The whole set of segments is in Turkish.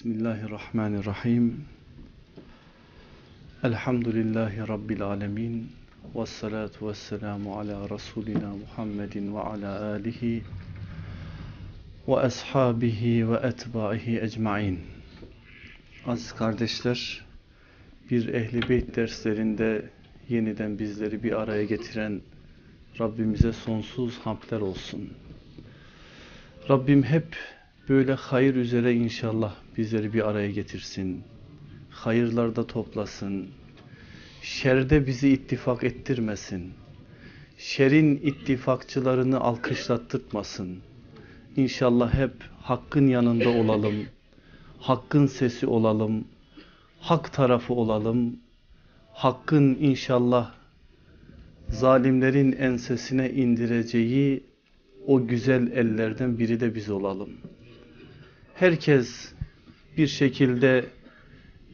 Bismillahirrahmanirrahim. Elhamdülillahi Rabbil alemin. Ve salatu ve selamu ala Resulina Muhammedin ve ala alihi ve ashabihi ve etbaihi ecmain. Aziz kardeşler, bir ehli beyt derslerinde yeniden bizleri bir araya getiren Rabbimize sonsuz hamdler olsun. Rabbim hep böyle hayır üzere inşallah bizleri bir araya getirsin. Hayırlarda toplasın. Şerde bizi ittifak ettirmesin. Şerin ittifakçılarını alkışlattırtmasın. İnşallah hep hakkın yanında olalım. Hakkın sesi olalım. Hak tarafı olalım. Hakkın inşallah zalimlerin ensesine indireceği o güzel ellerden biri de biz olalım. Herkes bir şekilde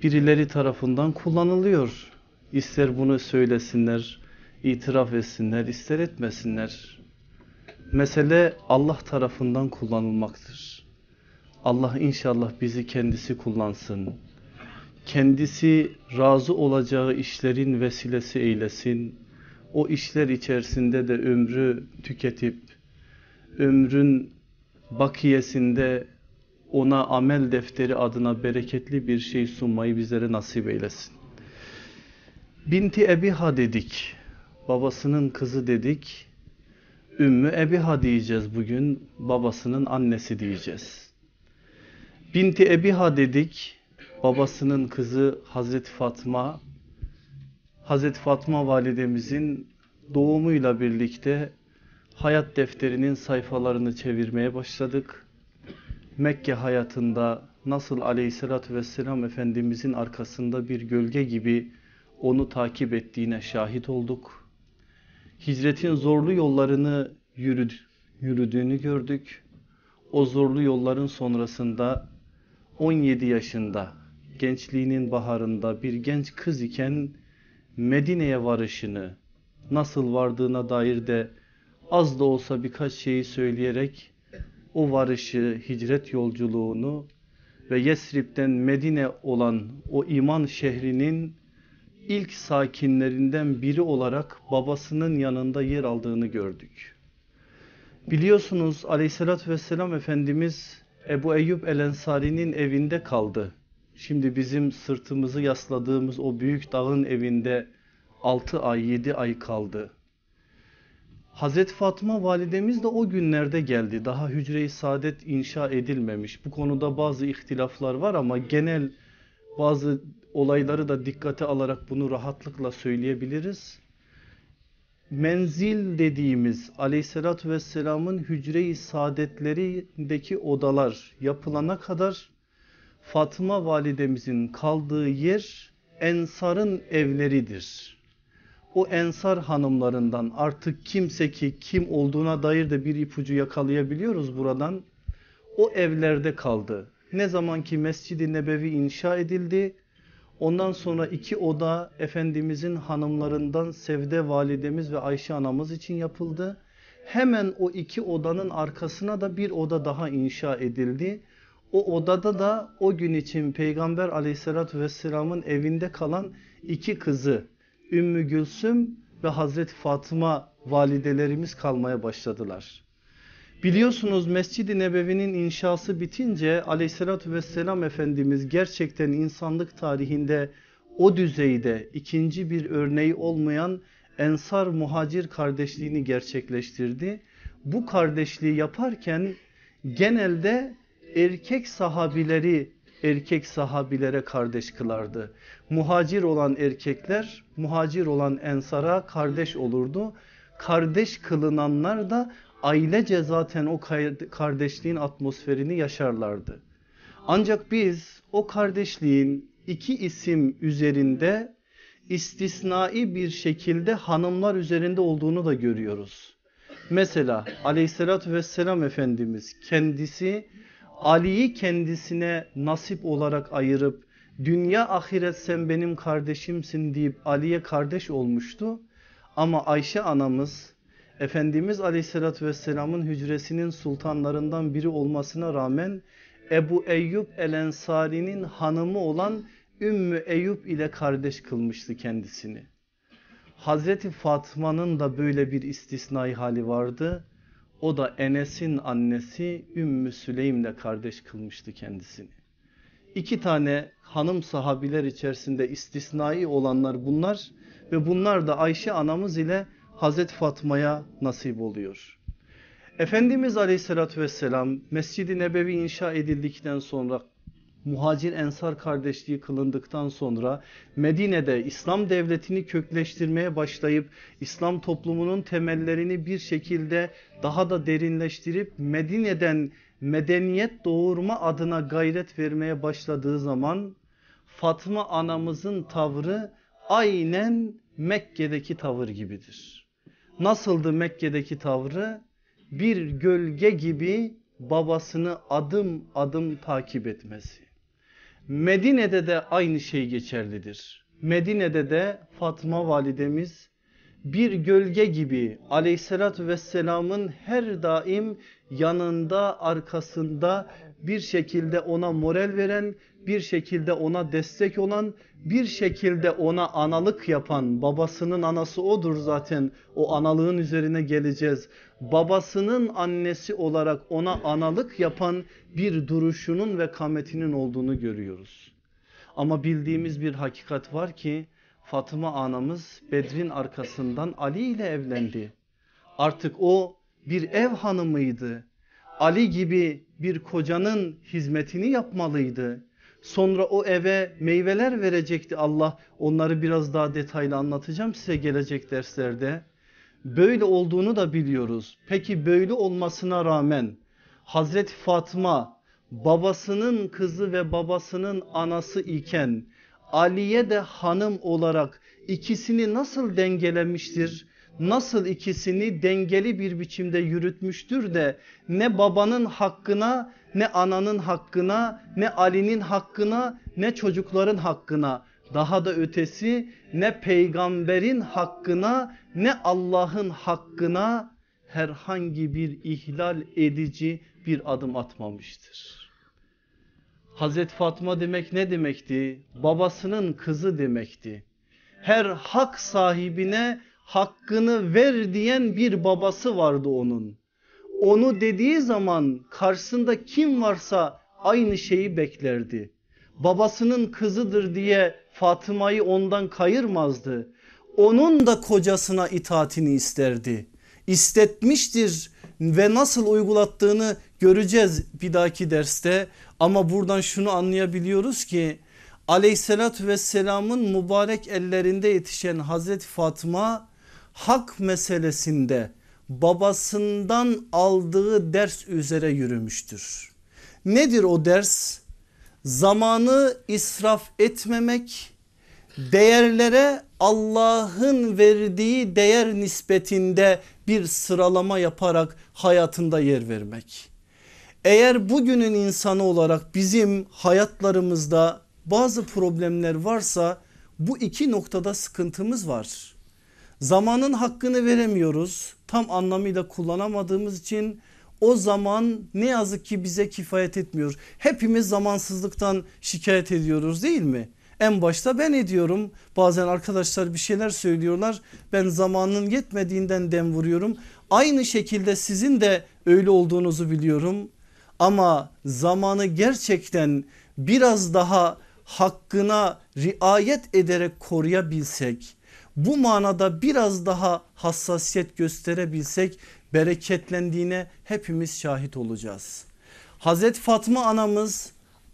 birileri tarafından kullanılıyor. İster bunu söylesinler, itiraf etsinler, ister etmesinler. Mesele Allah tarafından kullanılmaktır. Allah inşallah bizi kendisi kullansın. Kendisi razı olacağı işlerin vesilesi eylesin. O işler içerisinde de ömrü tüketip ömrün bakiyesinde ona amel defteri adına bereketli bir şey sunmayı bizlere nasip eylesin. Binti Ebiha dedik, babasının kızı dedik, Ümmü Ebiha diyeceğiz bugün, babasının annesi diyeceğiz. Binti Ebiha dedik, babasının kızı Hazreti Fatma, Hazreti Fatma validemizin doğumuyla birlikte hayat defterinin sayfalarını çevirmeye başladık. Mekke hayatında nasıl aleyhissalatü vesselam Efendimizin arkasında bir gölge gibi onu takip ettiğine şahit olduk. Hicretin zorlu yollarını yürüdü, yürüdüğünü gördük. O zorlu yolların sonrasında 17 yaşında gençliğinin baharında bir genç kız iken Medine'ye varışını nasıl vardığına dair de az da olsa birkaç şeyi söyleyerek o varışı, hicret yolculuğunu ve Yesrib'den Medine olan o iman şehrinin ilk sakinlerinden biri olarak babasının yanında yer aldığını gördük. Biliyorsunuz aleyhissalatü vesselam Efendimiz Ebu Eyyub El Ensari'nin evinde kaldı. Şimdi bizim sırtımızı yasladığımız o büyük dağın evinde 6 ay 7 ay kaldı. Hazreti Fatıma validemiz de o günlerde geldi. Daha hücre-i saadet inşa edilmemiş. Bu konuda bazı ihtilaflar var ama genel bazı olayları da dikkate alarak bunu rahatlıkla söyleyebiliriz. Menzil dediğimiz aleyhissalatü vesselamın hücre-i saadetlerindeki odalar yapılana kadar Fatıma validemizin kaldığı yer Ensar'ın evleridir. O Ensar hanımlarından artık kimse ki kim olduğuna dair de bir ipucu yakalayabiliyoruz buradan. O evlerde kaldı. Ne zaman ki Mescid-i Nebevi inşa edildi, ondan sonra iki oda Efendimizin hanımlarından Sevde validemiz ve Ayşe anamız için yapıldı. Hemen o iki odanın arkasına da bir oda daha inşa edildi. O odada da o gün için Peygamber aleyhissalatü vesselamın evinde kalan iki kızı Ümmü Gülsüm ve Hazreti Fatıma validelerimiz kalmaya başladılar. Biliyorsunuz Mescid-i Nebevi'nin inşası bitince aleyhissalatü vesselam Efendimiz gerçekten insanlık tarihinde o düzeyde ikinci bir örneği olmayan Ensar Muhacir kardeşliğini gerçekleştirdi. Bu kardeşliği yaparken genelde erkek sahabileri erkek sahabilere kardeş kılardı. Muhacir olan erkekler muhacir olan ensara kardeş olurdu. Kardeş kılınanlar da ailece zaten o kardeşliğin atmosferini yaşarlardı. Ancak biz o kardeşliğin iki isim üzerinde istisnai bir şekilde hanımlar üzerinde olduğunu da görüyoruz. Mesela aleyhissalatü vesselam Efendimiz kendisi Ali'yi kendisine nasip olarak ayırıp dünya ahiret sen benim kardeşimsin deyip Ali'ye kardeş olmuştu. Ama Ayşe anamız Efendimiz aleyhissalatü vesselamın hücresinin sultanlarından biri olmasına rağmen Ebu Eyyub El Ensari'nin hanımı olan Ümmü Eyyub ile kardeş kılmıştı kendisini. Hazreti Fatma'nın da böyle bir istisnai hali vardı. O da Enes'in annesi Ümmü Süleym ile kardeş kılmıştı kendisini. İki tane hanım sahabiler içerisinde istisnai olanlar bunlar ve bunlar da Ayşe anamız ile Hazreti Fatma'ya nasip oluyor. Efendimiz aleyhissalatü vesselam Mescid-i Nebevi inşa edildikten sonra muhacir ensar kardeşliği kılındıktan sonra Medine'de İslam devletini kökleştirmeye başlayıp İslam toplumunun temellerini bir şekilde daha da derinleştirip Medine'den medeniyet doğurma adına gayret vermeye başladığı zaman Fatma anamızın tavrı aynen Mekke'deki tavır gibidir. Nasıldı Mekke'deki tavrı? Bir gölge gibi babasını adım adım takip etmesi. Medine'de de aynı şey geçerlidir. Medine'de de Fatma validemiz bir gölge gibi aleyhissalatü vesselamın her daim yanında arkasında bir şekilde ona moral veren bir şekilde ona destek olan bir şekilde ona analık yapan babasının anası odur zaten o analığın üzerine geleceğiz. Babasının annesi olarak ona analık yapan bir duruşunun ve kametinin olduğunu görüyoruz. Ama bildiğimiz bir hakikat var ki Fatıma anamız Bedrin arkasından Ali ile evlendi. Artık o bir ev hanımıydı. Ali gibi bir kocanın hizmetini yapmalıydı. Sonra o eve meyveler verecekti Allah. Onları biraz daha detaylı anlatacağım size gelecek derslerde. Böyle olduğunu da biliyoruz. Peki böyle olmasına rağmen Hazreti Fatma babasının kızı ve babasının anası iken Aliye de hanım olarak ikisini nasıl dengelemiştir? Nasıl ikisini dengeli bir biçimde yürütmüştür de ne babanın hakkına ne ananın hakkına ne Ali'nin hakkına ne çocukların hakkına daha da ötesi ne peygamberin hakkına ne Allah'ın hakkına herhangi bir ihlal edici bir adım atmamıştır. Hazreti Fatma demek ne demekti? Babasının kızı demekti. Her hak sahibine hakkını ver diyen bir babası vardı onun. Onu dediği zaman karşısında kim varsa aynı şeyi beklerdi. Babasının kızıdır diye Fatıma'yı ondan kayırmazdı. Onun da kocasına itaatini isterdi. İstetmiştir ve nasıl uygulattığını göreceğiz bir dahaki derste. Ama buradan şunu anlayabiliyoruz ki aleyhissalatü vesselamın mübarek ellerinde yetişen Hazreti Fatıma hak meselesinde babasından aldığı ders üzere yürümüştür. Nedir o ders? Zamanı israf etmemek, değerlere Allah'ın verdiği değer nispetinde bir sıralama yaparak hayatında yer vermek. Eğer bugünün insanı olarak bizim hayatlarımızda bazı problemler varsa bu iki noktada sıkıntımız var. Zamanın hakkını veremiyoruz. Tam anlamıyla kullanamadığımız için o zaman ne yazık ki bize kifayet etmiyor. Hepimiz zamansızlıktan şikayet ediyoruz değil mi? En başta ben ediyorum. Bazen arkadaşlar bir şeyler söylüyorlar. Ben zamanın yetmediğinden dem vuruyorum. Aynı şekilde sizin de öyle olduğunuzu biliyorum. Ama zamanı gerçekten biraz daha hakkına riayet ederek koruyabilsek bu manada biraz daha hassasiyet gösterebilsek bereketlendiğine hepimiz şahit olacağız. Hazreti Fatma anamız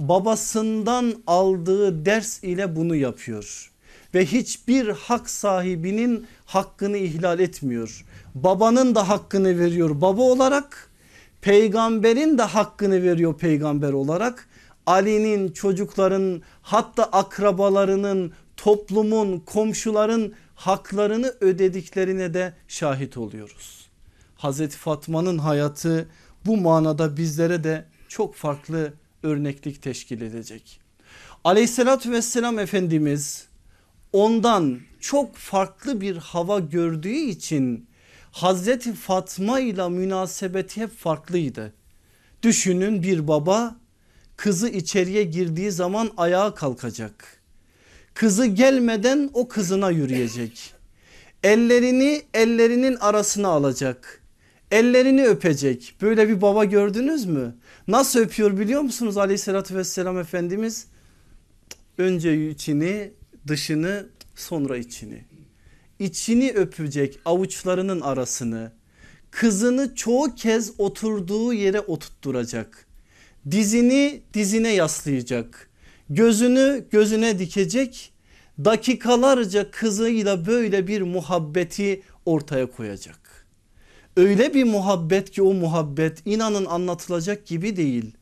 babasından aldığı ders ile bunu yapıyor ve hiçbir hak sahibinin hakkını ihlal etmiyor. Babanın da hakkını veriyor baba olarak peygamberin de hakkını veriyor peygamber olarak. Ali'nin çocukların hatta akrabalarının toplumun komşuların haklarını ödediklerine de şahit oluyoruz. Hazreti Fatma'nın hayatı bu manada bizlere de çok farklı örneklik teşkil edecek. Aleyhissalatü vesselam Efendimiz ondan çok farklı bir hava gördüğü için Hazreti Fatma ile münasebeti hep farklıydı. Düşünün bir baba kızı içeriye girdiği zaman ayağa kalkacak. Kızı gelmeden o kızına yürüyecek. Ellerini ellerinin arasına alacak. Ellerini öpecek. Böyle bir baba gördünüz mü? Nasıl öpüyor biliyor musunuz aleyhissalatü vesselam Efendimiz? Önce içini dışını sonra içini. İçini öpecek avuçlarının arasını. Kızını çoğu kez oturduğu yere oturtturacak. Dizini dizine yaslayacak. Gözünü gözüne dikecek. Dakikalarca kızıyla böyle bir muhabbeti ortaya koyacak. Öyle bir muhabbet ki o muhabbet inanın anlatılacak gibi değil.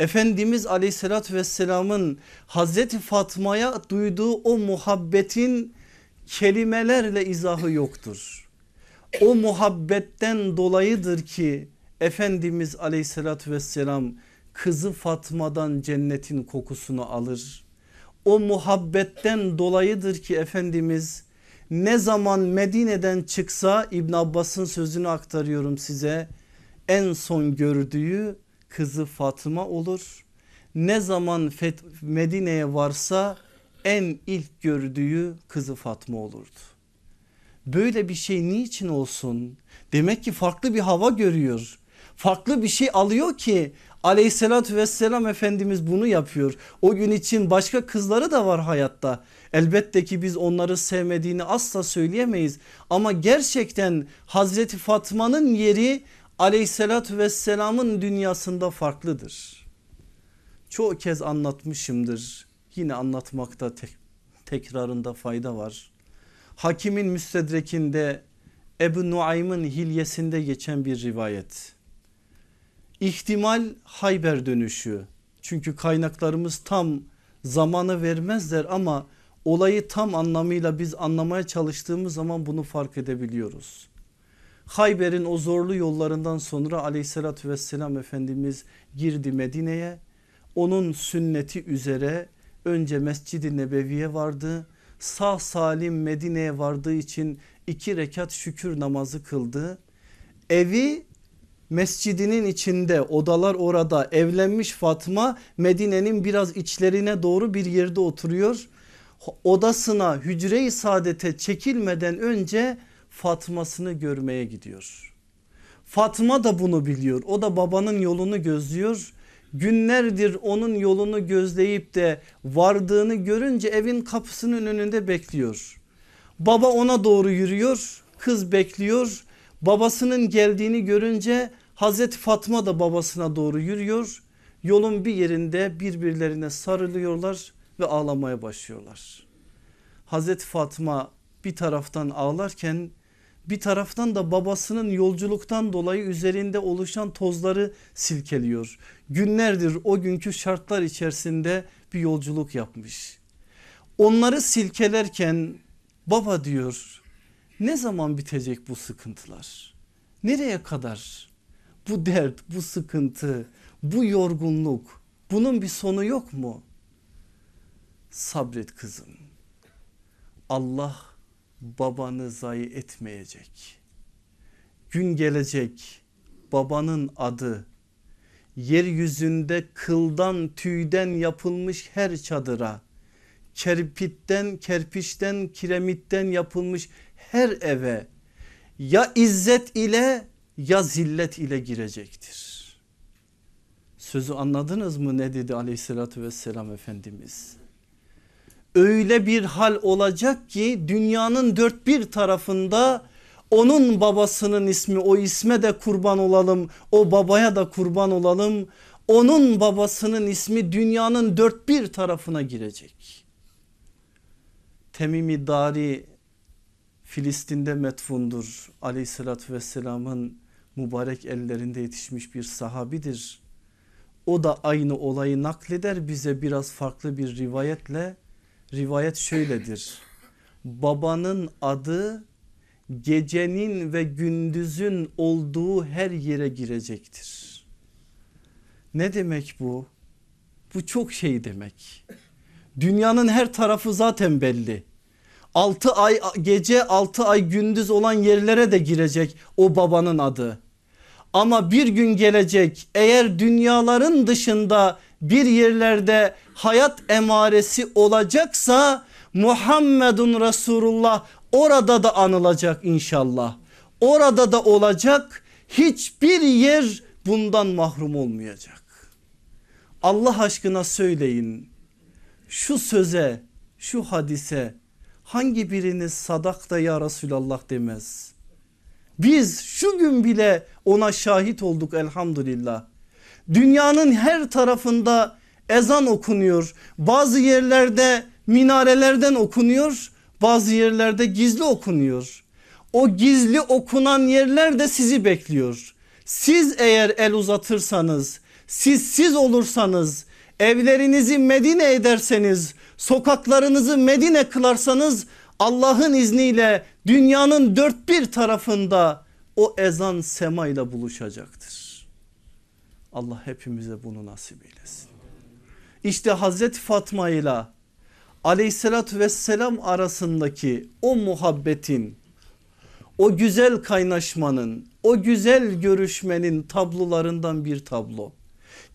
Efendimiz aleyhissalatü vesselamın Hazreti Fatma'ya duyduğu o muhabbetin kelimelerle izahı yoktur. O muhabbetten dolayıdır ki Efendimiz aleyhissalatü vesselam kızı Fatma'dan cennetin kokusunu alır. O muhabbetten dolayıdır ki Efendimiz ne zaman Medine'den çıksa İbn Abbas'ın sözünü aktarıyorum size. En son gördüğü kızı Fatıma olur. Ne zaman Medine'ye varsa en ilk gördüğü kızı Fatma olurdu. Böyle bir şey niçin olsun? Demek ki farklı bir hava görüyor. Farklı bir şey alıyor ki aleyhissalatü vesselam Efendimiz bunu yapıyor. O gün için başka kızları da var hayatta. Elbette ki biz onları sevmediğini asla söyleyemeyiz. Ama gerçekten Hazreti Fatma'nın yeri aleyhissalatü vesselamın dünyasında farklıdır. Çoğu kez anlatmışımdır. Yine anlatmakta tek, tekrarında fayda var. Hakimin müstedrekinde Ebu Nuaym'ın hilyesinde geçen bir rivayet. İhtimal Hayber dönüşü. Çünkü kaynaklarımız tam zamanı vermezler ama olayı tam anlamıyla biz anlamaya çalıştığımız zaman bunu fark edebiliyoruz. Hayber'in o zorlu yollarından sonra aleyhissalatü vesselam Efendimiz girdi Medine'ye. Onun sünneti üzere önce Mescid-i Nebevi'ye vardı. Sağ salim Medine'ye vardığı için iki rekat şükür namazı kıldı. Evi mescidinin içinde odalar orada evlenmiş Fatma Medine'nin biraz içlerine doğru bir yerde oturuyor. Odasına hücre-i saadete çekilmeden önce Fatma'sını görmeye gidiyor. Fatma da bunu biliyor o da babanın yolunu gözlüyor. Günlerdir onun yolunu gözleyip de vardığını görünce evin kapısının önünde bekliyor. Baba ona doğru yürüyor kız bekliyor babasının geldiğini görünce Hazreti Fatma da babasına doğru yürüyor. Yolun bir yerinde birbirlerine sarılıyorlar ve ağlamaya başlıyorlar. Hazreti Fatma bir taraftan ağlarken bir taraftan da babasının yolculuktan dolayı üzerinde oluşan tozları silkeliyor. Günlerdir o günkü şartlar içerisinde bir yolculuk yapmış. Onları silkelerken baba diyor ne zaman bitecek bu sıkıntılar? Nereye kadar? Bu dert, bu sıkıntı, bu yorgunluk bunun bir sonu yok mu? Sabret kızım. Allah babanı zayi etmeyecek. Gün gelecek babanın adı yeryüzünde kıldan tüyden yapılmış her çadıra kerpitten kerpiçten kiremitten yapılmış her eve ya izzet ile ya zillet ile girecektir. Sözü anladınız mı ne dedi aleyhissalatü vesselam Efendimiz? Öyle bir hal olacak ki dünyanın dört bir tarafında onun babasının ismi o isme de kurban olalım o babaya da kurban olalım. Onun babasının ismi dünyanın dört bir tarafına girecek. Temimi Dari Filistin'de metfundur. Aleyhissalatü vesselamın mübarek ellerinde yetişmiş bir sahabidir. O da aynı olayı nakleder bize biraz farklı bir rivayetle. Rivayet şöyledir. Babanın adı gecenin ve gündüzün olduğu her yere girecektir. Ne demek bu? Bu çok şey demek. Dünyanın her tarafı zaten belli. 6 ay gece 6 ay gündüz olan yerlere de girecek o babanın adı. Ama bir gün gelecek eğer dünyaların dışında bir yerlerde hayat emaresi olacaksa Muhammedun Resulullah orada da anılacak inşallah. Orada da olacak hiçbir yer bundan mahrum olmayacak. Allah aşkına söyleyin şu söze şu hadise hangi biriniz sadak da ya Resulallah demez. Biz şu gün bile ona şahit olduk elhamdülillah. Dünyanın her tarafında ezan okunuyor. Bazı yerlerde minarelerden okunuyor. Bazı yerlerde gizli okunuyor. O gizli okunan yerler de sizi bekliyor. Siz eğer el uzatırsanız, siz siz olursanız, evlerinizi Medine ederseniz, sokaklarınızı Medine kılarsanız Allah'ın izniyle dünyanın dört bir tarafında o ezan sema ile buluşacaktır. Allah hepimize bunu nasip eylesin. İşte Hazreti Fatma ile aleyhissalatü vesselam arasındaki o muhabbetin o güzel kaynaşmanın o güzel görüşmenin tablolarından bir tablo.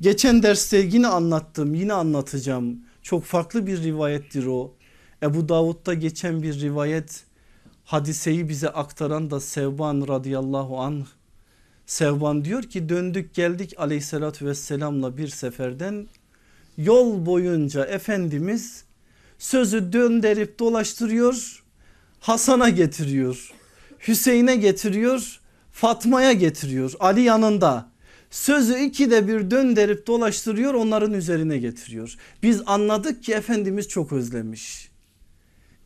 Geçen derste yine anlattım yine anlatacağım çok farklı bir rivayettir o. Ebu Davud'da geçen bir rivayet hadiseyi bize aktaran da Sevban radıyallahu anh. Sevban diyor ki döndük geldik aleyhissalatü vesselamla bir seferden yol boyunca Efendimiz sözü dönderip dolaştırıyor Hasan'a getiriyor Hüseyin'e getiriyor Fatma'ya getiriyor Ali yanında sözü ikide bir dönderip dolaştırıyor onların üzerine getiriyor. Biz anladık ki Efendimiz çok özlemiş.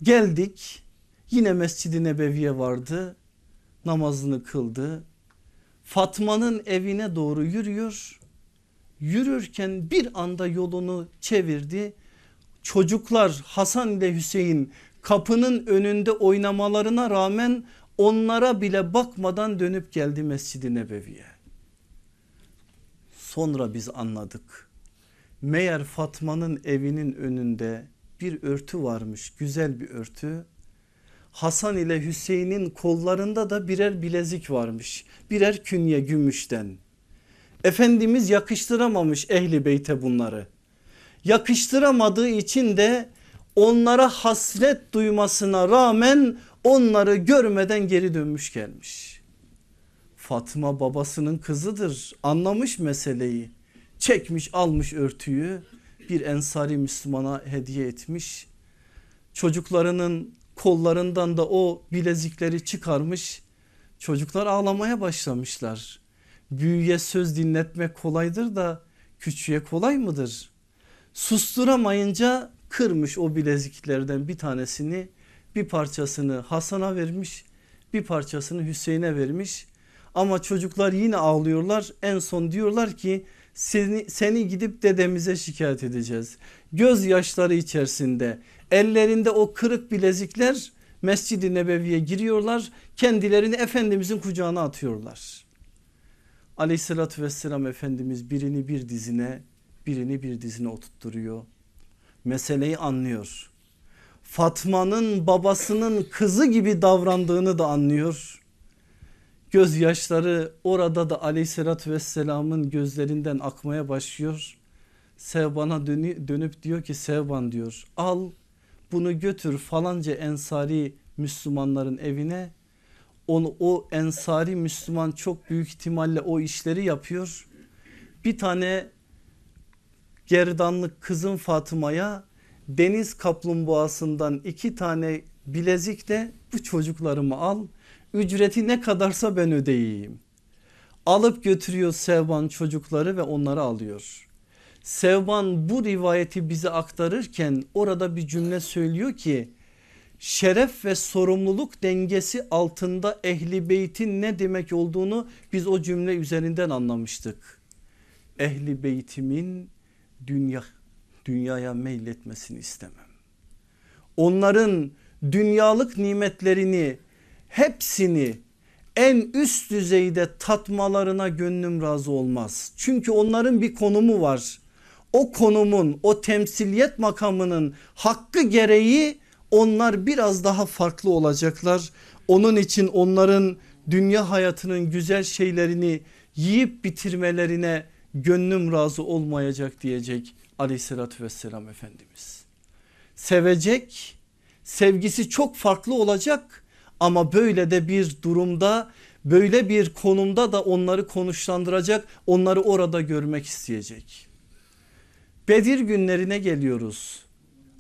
Geldik yine Mescid-i Nebevi'ye vardı namazını kıldı. Fatma'nın evine doğru yürüyor. Yürürken bir anda yolunu çevirdi. Çocuklar Hasan ile Hüseyin kapının önünde oynamalarına rağmen onlara bile bakmadan dönüp geldi Mescid-i Nebevi'ye. Sonra biz anladık. Meğer Fatma'nın evinin önünde bir örtü varmış güzel bir örtü. Hasan ile Hüseyin'in kollarında da birer bilezik varmış. Birer künye gümüşten. Efendimiz yakıştıramamış ehli beyte bunları. Yakıştıramadığı için de onlara hasret duymasına rağmen onları görmeden geri dönmüş gelmiş. Fatma babasının kızıdır anlamış meseleyi çekmiş almış örtüyü bir ensari Müslümana hediye etmiş. Çocuklarının kollarından da o bilezikleri çıkarmış çocuklar ağlamaya başlamışlar. Büyüye söz dinletmek kolaydır da küçüğe kolay mıdır? Susturamayınca kırmış o bileziklerden bir tanesini bir parçasını Hasan'a vermiş bir parçasını Hüseyin'e vermiş ama çocuklar yine ağlıyorlar en son diyorlar ki seni, seni gidip dedemize şikayet edeceğiz. Göz yaşları içerisinde ellerinde o kırık bilezikler Mescid-i Nebevi'ye giriyorlar kendilerini Efendimizin kucağına atıyorlar. Aleyhissalatü vesselam Efendimiz birini bir dizine birini bir dizine oturtturuyor. Meseleyi anlıyor. Fatma'nın babasının kızı gibi davrandığını da anlıyor. Gözyaşları orada da aleyhissalatü vesselamın gözlerinden akmaya başlıyor. Sevban'a dönüp diyor ki Sevban diyor al bunu götür falanca ensari Müslümanların evine. Onu, o ensari Müslüman çok büyük ihtimalle o işleri yapıyor. Bir tane gerdanlık kızın Fatıma'ya deniz kaplumbağasından iki tane bilezik de bu çocuklarımı al ücreti ne kadarsa ben ödeyeyim. Alıp götürüyor Sevban çocukları ve onları alıyor. Sevban bu rivayeti bize aktarırken orada bir cümle söylüyor ki şeref ve sorumluluk dengesi altında ehli beytin ne demek olduğunu biz o cümle üzerinden anlamıştık. Ehli beytimin dünya dünyaya meyletmesini istemem. Onların dünyalık nimetlerini hepsini en üst düzeyde tatmalarına gönlüm razı olmaz. Çünkü onların bir konumu var. O konumun o temsiliyet makamının hakkı gereği onlar biraz daha farklı olacaklar. Onun için onların dünya hayatının güzel şeylerini yiyip bitirmelerine gönlüm razı olmayacak diyecek aleyhissalatü vesselam Efendimiz. Sevecek sevgisi çok farklı olacak ama böyle de bir durumda böyle bir konumda da onları konuşlandıracak onları orada görmek isteyecek. Bedir günlerine geliyoruz.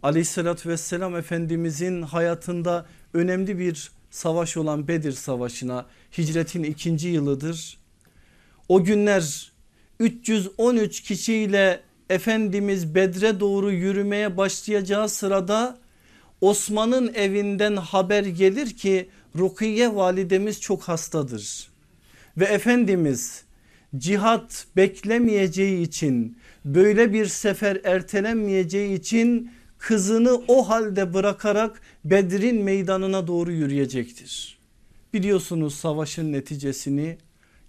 Aleyhissalatü vesselam Efendimizin hayatında önemli bir savaş olan Bedir Savaşı'na hicretin ikinci yılıdır. O günler 313 kişiyle Efendimiz Bedre doğru yürümeye başlayacağı sırada Osman'ın evinden haber gelir ki Rukiye validemiz çok hastadır. Ve Efendimiz cihat beklemeyeceği için böyle bir sefer ertelenmeyeceği için kızını o halde bırakarak Bedir'in meydanına doğru yürüyecektir. Biliyorsunuz savaşın neticesini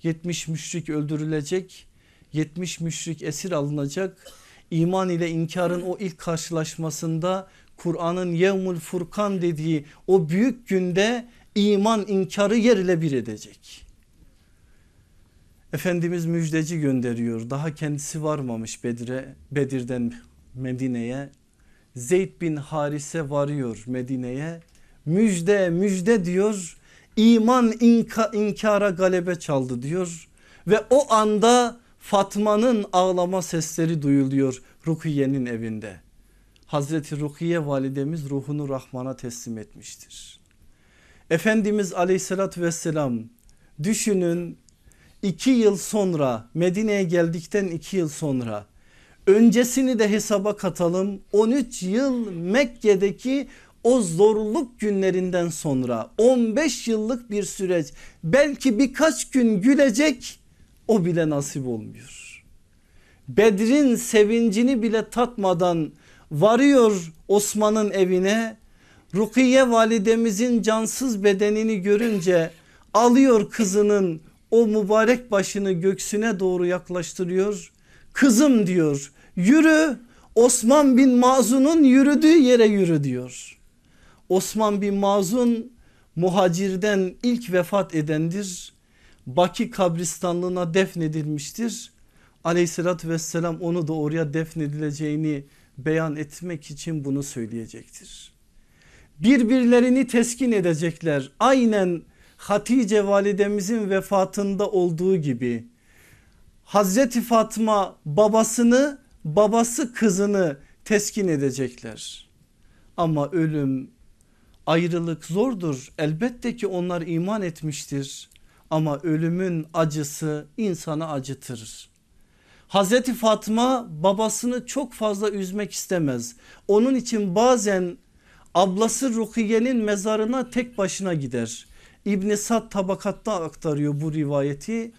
70 müşrik öldürülecek 70 müşrik esir alınacak. İman ile inkarın o ilk karşılaşmasında Kur'an'ın Yevmul Furkan dediği o büyük günde iman inkarı yerle bir edecek. Efendimiz müjdeci gönderiyor. Daha kendisi varmamış Bedir'e, Bedir'den Medine'ye. Zeyd bin Harise varıyor Medine'ye. Müjde müjde diyor. İman inka, inkara galebe çaldı diyor. Ve o anda Fatma'nın ağlama sesleri duyuluyor Rukiye'nin evinde. Hazreti Rukiye validemiz ruhunu Rahman'a teslim etmiştir. Efendimiz aleyhissalatü vesselam düşünün iki yıl sonra Medine'ye geldikten iki yıl sonra öncesini de hesaba katalım 13 yıl Mekke'deki o zorluk günlerinden sonra 15 yıllık bir süreç belki birkaç gün gülecek o bile nasip olmuyor. Bedrin sevincini bile tatmadan varıyor Osman'ın evine Rukiye validemizin cansız bedenini görünce alıyor kızının o mübarek başını göksüne doğru yaklaştırıyor. Kızım diyor yürü Osman bin Mazun'un yürüdüğü yere yürü diyor. Osman bin Mazun muhacirden ilk vefat edendir. Baki kabristanlığına defnedilmiştir. Aleyhissalatü vesselam onu da oraya defnedileceğini beyan etmek için bunu söyleyecektir. Birbirlerini teskin edecekler. Aynen Hatice validemizin vefatında olduğu gibi Hazreti Fatma babasını babası kızını teskin edecekler. Ama ölüm ayrılık zordur elbette ki onlar iman etmiştir ama ölümün acısı insana acıtır. Hazreti Fatma babasını çok fazla üzmek istemez. Onun için bazen ablası Rukiye'nin mezarına tek başına gider. İbni Sad tabakatta aktarıyor bu rivayeti.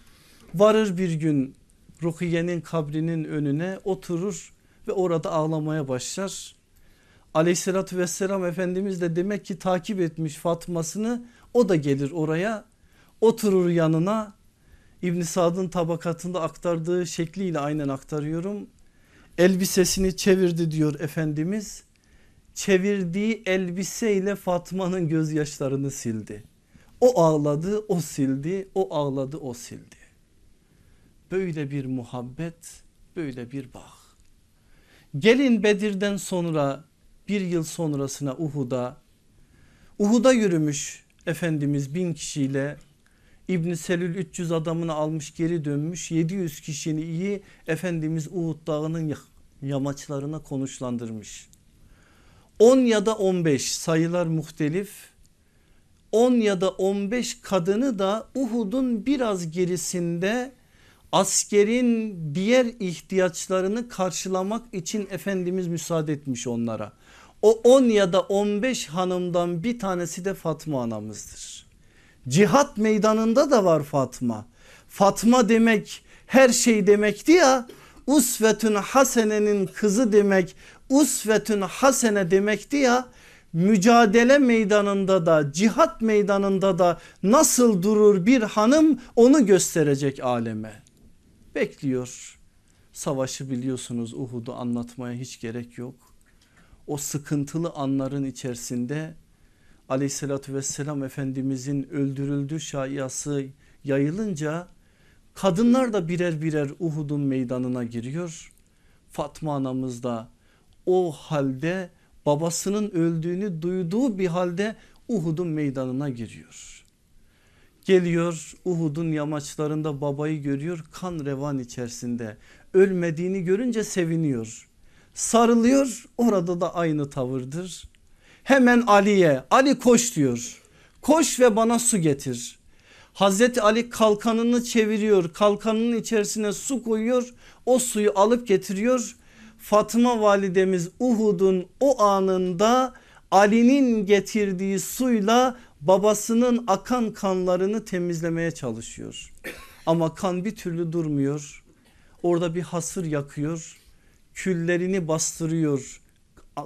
Varır bir gün Rukiye'nin kabrinin önüne oturur ve orada ağlamaya başlar. Aleyhissalatü vesselam Efendimiz de demek ki takip etmiş Fatma'sını o da gelir oraya oturur yanına İbn Sad'ın tabakatında aktardığı şekliyle aynen aktarıyorum. Elbisesini çevirdi diyor Efendimiz. Çevirdiği elbiseyle Fatma'nın gözyaşlarını sildi. O ağladı o sildi o ağladı o sildi. Böyle bir muhabbet böyle bir bağ. Gelin Bedir'den sonra bir yıl sonrasına Uhud'a Uhud'a yürümüş Efendimiz bin kişiyle İbn Selül 300 adamını almış geri dönmüş 700 kişini iyi Efendimiz Uhud dağının yamaçlarına konuşlandırmış. 10 ya da 15 sayılar muhtelif 10 ya da 15 kadını da Uhud'un biraz gerisinde askerin diğer ihtiyaçlarını karşılamak için Efendimiz müsaade etmiş onlara. O 10 ya da 15 hanımdan bir tanesi de Fatma anamızdır. Cihat meydanında da var Fatma. Fatma demek her şey demekti ya. Usvetün Hasene'nin kızı demek usvetün hasene demekti ya mücadele meydanında da cihat meydanında da nasıl durur bir hanım onu gösterecek aleme. Bekliyor savaşı biliyorsunuz Uhud'u anlatmaya hiç gerek yok. O sıkıntılı anların içerisinde aleyhissalatü vesselam efendimizin öldürüldü şayası yayılınca Kadınlar da birer birer Uhud'un meydanına giriyor. Fatma anamız da o halde babasının öldüğünü duyduğu bir halde Uhud'un meydanına giriyor. Geliyor Uhud'un yamaçlarında babayı görüyor kan revan içerisinde ölmediğini görünce seviniyor. Sarılıyor orada da aynı tavırdır. Hemen Ali'ye Ali koş diyor koş ve bana su getir. Hazreti Ali kalkanını çeviriyor kalkanının içerisine su koyuyor o suyu alıp getiriyor. Fatıma validemiz Uhud'un o anında Ali'nin getirdiği suyla babasının akan kanlarını temizlemeye çalışıyor. Ama kan bir türlü durmuyor. Orada bir hasır yakıyor. Küllerini bastırıyor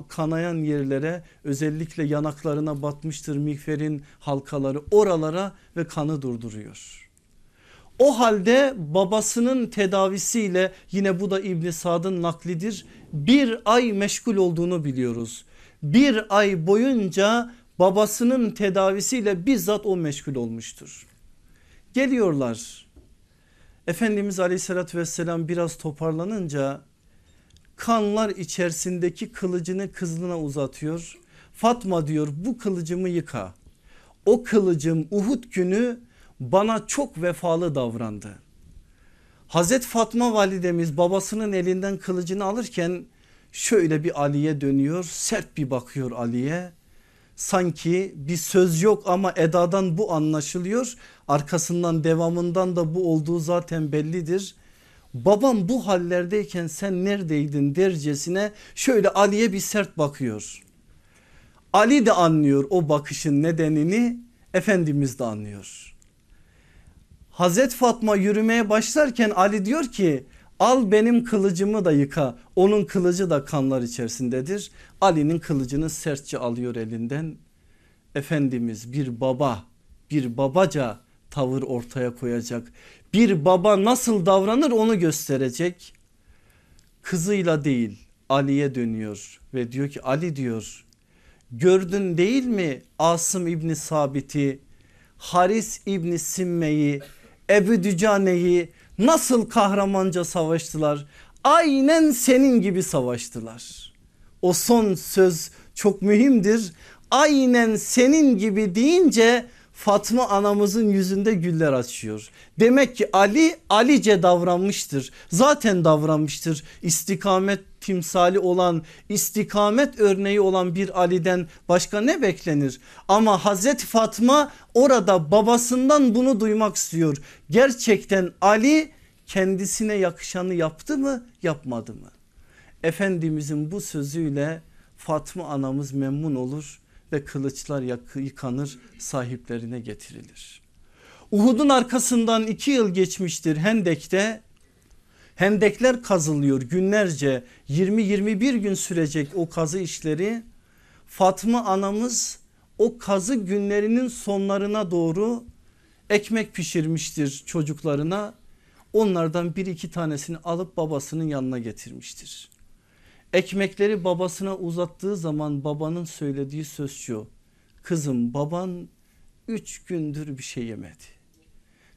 kanayan yerlere özellikle yanaklarına batmıştır miğferin halkaları oralara ve kanı durduruyor. O halde babasının tedavisiyle yine bu da İbn Sad'ın naklidir bir ay meşgul olduğunu biliyoruz. Bir ay boyunca babasının tedavisiyle bizzat o meşgul olmuştur. Geliyorlar Efendimiz aleyhissalatü vesselam biraz toparlanınca kanlar içerisindeki kılıcını kızına uzatıyor. Fatma diyor bu kılıcımı yıka. O kılıcım Uhud günü bana çok vefalı davrandı. Hazret Fatma validemiz babasının elinden kılıcını alırken şöyle bir Ali'ye dönüyor sert bir bakıyor Ali'ye. Sanki bir söz yok ama edadan bu anlaşılıyor. Arkasından devamından da bu olduğu zaten bellidir. Babam bu hallerdeyken sen neredeydin dercesine şöyle Ali'ye bir sert bakıyor. Ali de anlıyor o bakışın nedenini Efendimiz de anlıyor. Hazret Fatma yürümeye başlarken Ali diyor ki al benim kılıcımı da yıka onun kılıcı da kanlar içerisindedir. Ali'nin kılıcını sertçe alıyor elinden. Efendimiz bir baba bir babaca tavır ortaya koyacak. Bir baba nasıl davranır onu gösterecek. Kızıyla değil Ali'ye dönüyor ve diyor ki Ali diyor gördün değil mi Asım İbni Sabit'i Haris İbni Simme'yi Ebu Dücane'yi nasıl kahramanca savaştılar aynen senin gibi savaştılar. O son söz çok mühimdir aynen senin gibi deyince Fatma anamızın yüzünde güller açıyor. Demek ki Ali Alice davranmıştır. Zaten davranmıştır. İstikamet timsali olan istikamet örneği olan bir Ali'den başka ne beklenir? Ama Hazreti Fatma orada babasından bunu duymak istiyor. Gerçekten Ali kendisine yakışanı yaptı mı yapmadı mı? Efendimizin bu sözüyle Fatma anamız memnun olur ve kılıçlar yıkanır sahiplerine getirilir. Uhud'un arkasından iki yıl geçmiştir Hendek'te Hendekler kazılıyor günlerce 20-21 gün sürecek o kazı işleri. Fatma anamız o kazı günlerinin sonlarına doğru ekmek pişirmiştir çocuklarına. Onlardan bir iki tanesini alıp babasının yanına getirmiştir. Ekmekleri babasına uzattığı zaman babanın söylediği söz şu. Kızım baban üç gündür bir şey yemedi.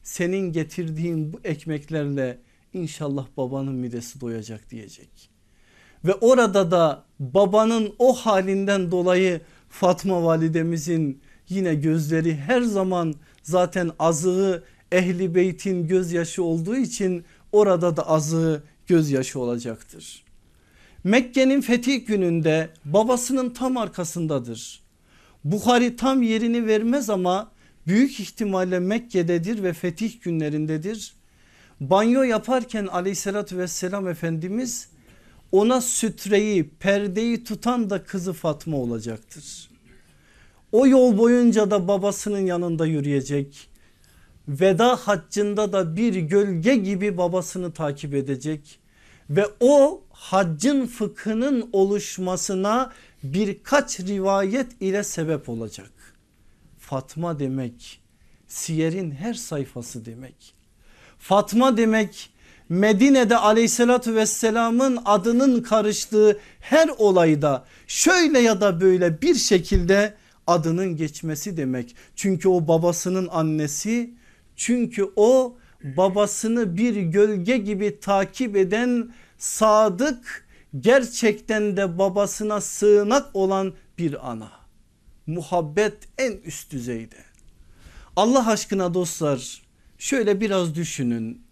Senin getirdiğin bu ekmeklerle inşallah babanın midesi doyacak diyecek. Ve orada da babanın o halinden dolayı Fatma validemizin yine gözleri her zaman zaten azığı ehli beytin gözyaşı olduğu için orada da azığı gözyaşı olacaktır. Mekke'nin fetih gününde babasının tam arkasındadır. Bukhari tam yerini vermez ama büyük ihtimalle Mekke'dedir ve fetih günlerindedir. Banyo yaparken aleyhissalatü vesselam Efendimiz ona sütreyi perdeyi tutan da kızı Fatma olacaktır. O yol boyunca da babasının yanında yürüyecek. Veda haccında da bir gölge gibi babasını takip edecek ve o haccın fıkhının oluşmasına birkaç rivayet ile sebep olacak. Fatma demek siyerin her sayfası demek. Fatma demek Medine'de aleyhissalatü vesselamın adının karıştığı her olayda şöyle ya da böyle bir şekilde adının geçmesi demek. Çünkü o babasının annesi çünkü o babasını bir gölge gibi takip eden sadık gerçekten de babasına sığınak olan bir ana. Muhabbet en üst düzeyde. Allah aşkına dostlar şöyle biraz düşünün.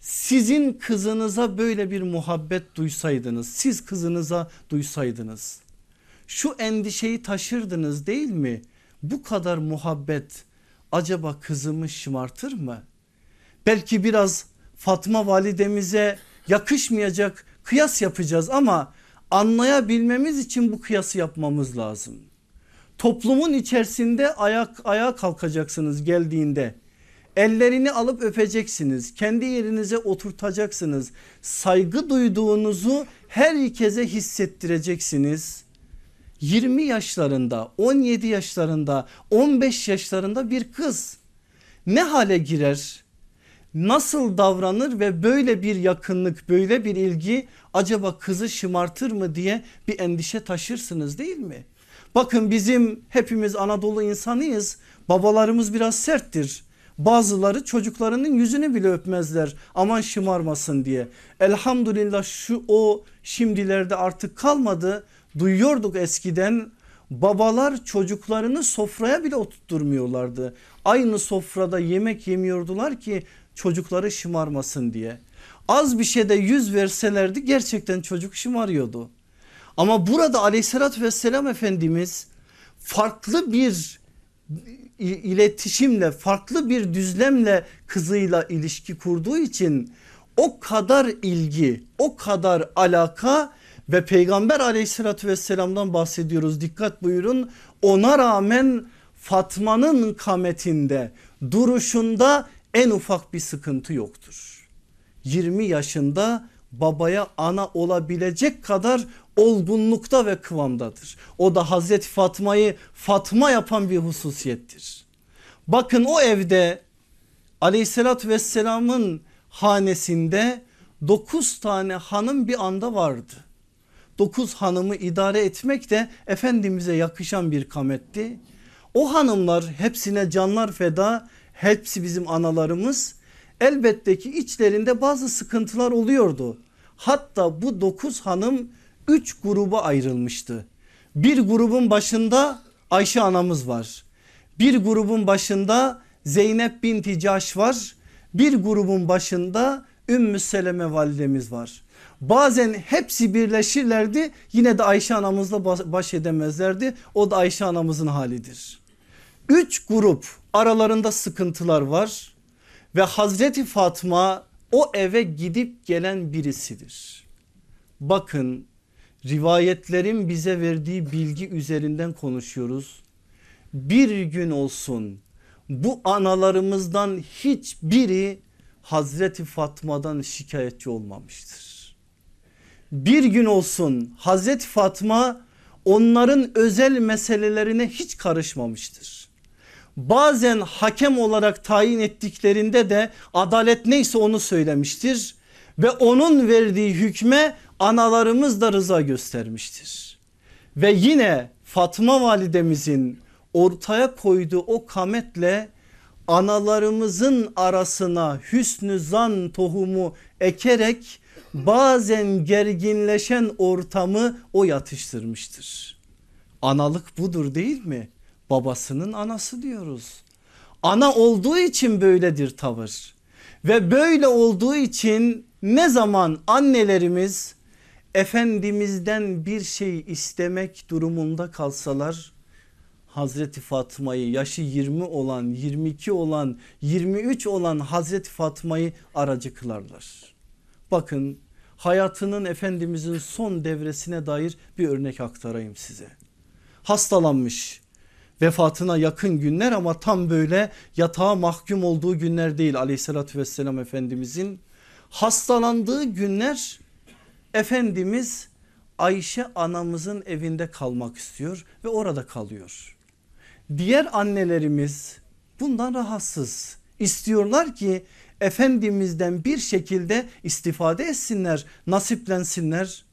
Sizin kızınıza böyle bir muhabbet duysaydınız, siz kızınıza duysaydınız şu endişeyi taşırdınız değil mi? Bu kadar muhabbet acaba kızımı şımartır mı? Belki biraz Fatma validemize yakışmayacak kıyas yapacağız ama anlayabilmemiz için bu kıyası yapmamız lazım. Toplumun içerisinde ayak ayağa kalkacaksınız geldiğinde. Ellerini alıp öpeceksiniz. Kendi yerinize oturtacaksınız. Saygı duyduğunuzu herkese hissettireceksiniz. 20 yaşlarında, 17 yaşlarında, 15 yaşlarında bir kız ne hale girer? Nasıl davranır ve böyle bir yakınlık, böyle bir ilgi acaba kızı şımartır mı diye bir endişe taşırsınız değil mi? Bakın bizim hepimiz Anadolu insanıyız. Babalarımız biraz serttir. Bazıları çocuklarının yüzünü bile öpmezler aman şımarmasın diye. Elhamdülillah şu o şimdilerde artık kalmadı. Duyuyorduk eskiden babalar çocuklarını sofraya bile oturtturmuyorlardı. Aynı sofrada yemek yemiyordular ki çocukları şımarmasın diye. Az bir şeyde yüz verselerdi gerçekten çocuk şımarıyordu. Ama burada aleyhissalatü vesselam Efendimiz farklı bir iletişimle farklı bir düzlemle kızıyla ilişki kurduğu için o kadar ilgi o kadar alaka ve peygamber aleyhissalatü vesselamdan bahsediyoruz dikkat buyurun ona rağmen Fatma'nın kametinde duruşunda en ufak bir sıkıntı yoktur. 20 yaşında babaya ana olabilecek kadar olgunlukta ve kıvamdadır. O da Hazreti Fatma'yı Fatma yapan bir hususiyettir. Bakın o evde aleyhissalatü vesselamın hanesinde 9 tane hanım bir anda vardı. 9 hanımı idare etmek de Efendimiz'e yakışan bir kametti. O hanımlar hepsine canlar feda hepsi bizim analarımız elbette ki içlerinde bazı sıkıntılar oluyordu. Hatta bu 9 hanım 3 gruba ayrılmıştı. Bir grubun başında Ayşe anamız var. Bir grubun başında Zeynep binti Caş var. Bir grubun başında Ümmü Seleme validemiz var. Bazen hepsi birleşirlerdi yine de Ayşe anamızla baş edemezlerdi. O da Ayşe anamızın halidir. Üç grup aralarında sıkıntılar var ve Hazreti Fatma o eve gidip gelen birisidir. Bakın rivayetlerin bize verdiği bilgi üzerinden konuşuyoruz. Bir gün olsun bu analarımızdan hiçbiri Hazreti Fatma'dan şikayetçi olmamıştır bir gün olsun Hazreti Fatma onların özel meselelerine hiç karışmamıştır. Bazen hakem olarak tayin ettiklerinde de adalet neyse onu söylemiştir ve onun verdiği hükme analarımız da rıza göstermiştir. Ve yine Fatma validemizin ortaya koyduğu o kametle analarımızın arasına hüsnü zan tohumu ekerek bazen gerginleşen ortamı o yatıştırmıştır. Analık budur değil mi? Babasının anası diyoruz. Ana olduğu için böyledir tavır. Ve böyle olduğu için ne zaman annelerimiz Efendimiz'den bir şey istemek durumunda kalsalar Hazreti Fatma'yı yaşı 20 olan 22 olan 23 olan Hazreti Fatma'yı aracı kılarlar. Bakın hayatının Efendimizin son devresine dair bir örnek aktarayım size. Hastalanmış vefatına yakın günler ama tam böyle yatağa mahkum olduğu günler değil aleyhissalatü vesselam Efendimizin. Hastalandığı günler Efendimiz Ayşe anamızın evinde kalmak istiyor ve orada kalıyor. Diğer annelerimiz bundan rahatsız istiyorlar ki Efendimiz'den bir şekilde istifade etsinler nasiplensinler.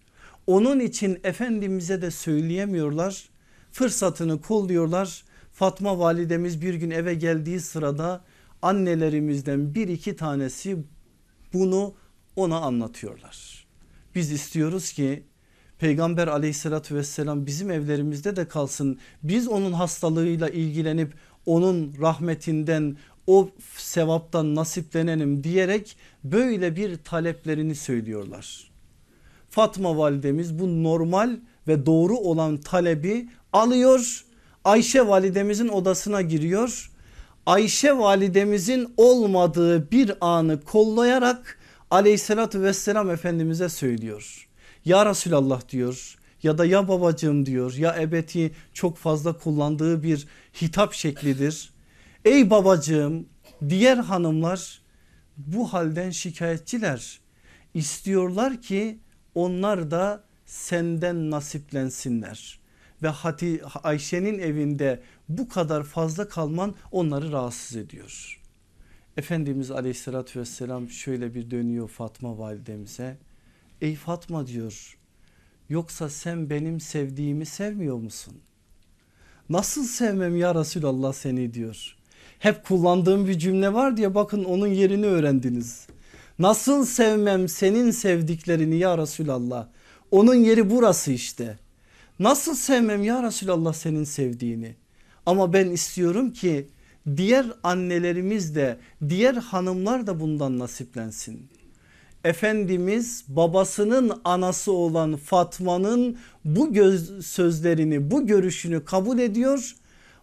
Onun için Efendimiz'e de söyleyemiyorlar fırsatını kolluyorlar. Fatma validemiz bir gün eve geldiği sırada annelerimizden bir iki tanesi bunu ona anlatıyorlar. Biz istiyoruz ki Peygamber aleyhissalatü vesselam bizim evlerimizde de kalsın. Biz onun hastalığıyla ilgilenip onun rahmetinden o sevaptan nasiplenelim diyerek böyle bir taleplerini söylüyorlar. Fatma validemiz bu normal ve doğru olan talebi alıyor. Ayşe validemizin odasına giriyor. Ayşe validemizin olmadığı bir anı kollayarak aleyhissalatü vesselam efendimize söylüyor. Ya Resulallah diyor ya da ya babacığım diyor ya ebeti çok fazla kullandığı bir hitap şeklidir. Ey babacığım diğer hanımlar bu halden şikayetçiler. İstiyorlar ki onlar da senden nasiplensinler. Ve Hati, Ayşe'nin evinde bu kadar fazla kalman onları rahatsız ediyor. Efendimiz aleyhissalatü vesselam şöyle bir dönüyor Fatma validemize. Ey Fatma diyor yoksa sen benim sevdiğimi sevmiyor musun? Nasıl sevmem ya Resulallah seni diyor. Hep kullandığım bir cümle var diye bakın onun yerini öğrendiniz. Nasıl sevmem senin sevdiklerini ya Resulallah. Onun yeri burası işte. Nasıl sevmem ya Resulallah senin sevdiğini. Ama ben istiyorum ki diğer annelerimiz de diğer hanımlar da bundan nasiplensin. Efendimiz babasının anası olan Fatma'nın bu göz sözlerini bu görüşünü kabul ediyor.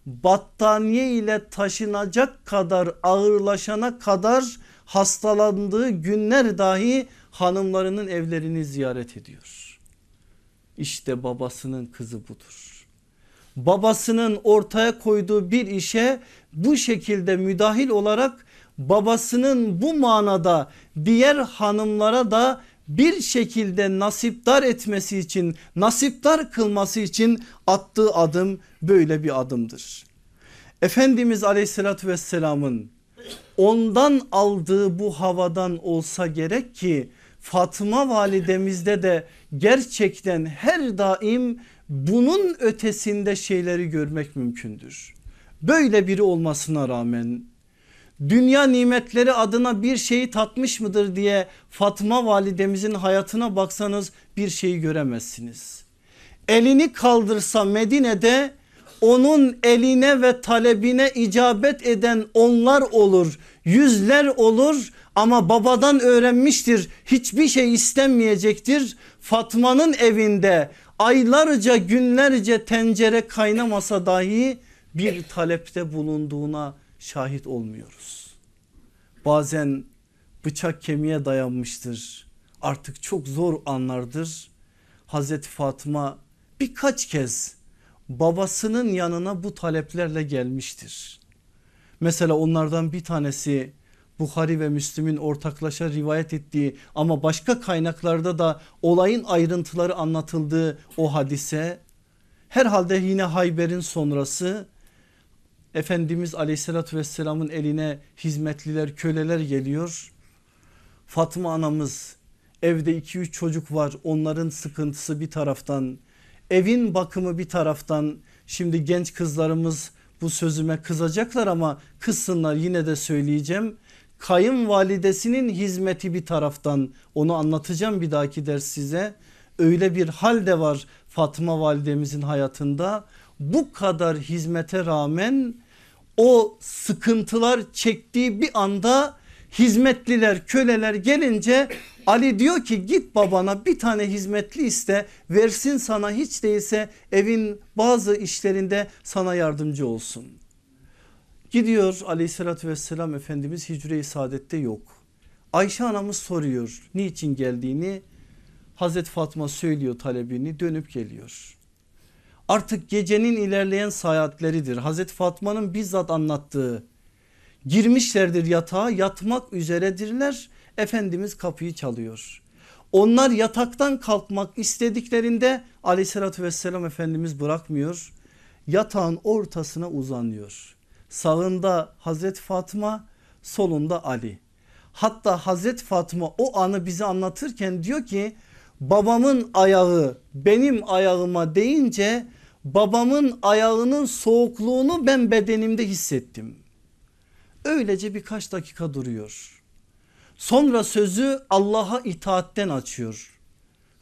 Battaniye ile taşınacak kadar ağırlaşana kadar hastalandığı günler dahi hanımlarının evlerini ziyaret ediyor. İşte babasının kızı budur. Babasının ortaya koyduğu bir işe bu şekilde müdahil olarak babasının bu manada diğer hanımlara da bir şekilde nasiptar etmesi için nasiptar kılması için attığı adım böyle bir adımdır. Efendimiz aleyhissalatü vesselamın ondan aldığı bu havadan olsa gerek ki Fatma validemizde de gerçekten her daim bunun ötesinde şeyleri görmek mümkündür. Böyle biri olmasına rağmen dünya nimetleri adına bir şeyi tatmış mıdır diye Fatma validemizin hayatına baksanız bir şeyi göremezsiniz. Elini kaldırsa Medine'de onun eline ve talebine icabet eden onlar olur yüzler olur ama babadan öğrenmiştir hiçbir şey istenmeyecektir. Fatma'nın evinde aylarca günlerce tencere kaynamasa dahi bir talepte bulunduğuna şahit olmuyoruz. Bazen bıçak kemiğe dayanmıştır artık çok zor anlardır. Hazreti Fatıma birkaç kez babasının yanına bu taleplerle gelmiştir. Mesela onlardan bir tanesi Bukhari ve Müslim'in ortaklaşa rivayet ettiği ama başka kaynaklarda da olayın ayrıntıları anlatıldığı o hadise herhalde yine Hayber'in sonrası Efendimiz aleyhissalatü vesselamın eline hizmetliler köleler geliyor. Fatma anamız evde 2-3 çocuk var onların sıkıntısı bir taraftan evin bakımı bir taraftan şimdi genç kızlarımız bu sözüme kızacaklar ama kızsınlar yine de söyleyeceğim. Kayınvalidesinin hizmeti bir taraftan onu anlatacağım bir dahaki ders size. Öyle bir hal de var Fatma validemizin hayatında. Bu kadar hizmete rağmen o sıkıntılar çektiği bir anda hizmetliler köleler gelince Ali diyor ki git babana bir tane hizmetli iste versin sana hiç değilse evin bazı işlerinde sana yardımcı olsun. Gidiyor aleyhissalatü vesselam Efendimiz hicre-i saadette yok. Ayşe anamız soruyor niçin geldiğini Hazreti Fatma söylüyor talebini dönüp geliyor. Artık gecenin ilerleyen saatleridir. Hazreti Fatma'nın bizzat anlattığı girmişlerdir yatağa yatmak üzeredirler. Efendimiz kapıyı çalıyor. Onlar yataktan kalkmak istediklerinde aleyhissalatü vesselam Efendimiz bırakmıyor. Yatağın ortasına uzanıyor. Sağında Hazreti Fatıma solunda Ali. Hatta Hazreti Fatıma o anı bize anlatırken diyor ki babamın ayağı benim ayağıma deyince babamın ayağının soğukluğunu ben bedenimde hissettim. Öylece birkaç dakika duruyor. Sonra sözü Allah'a itaatten açıyor.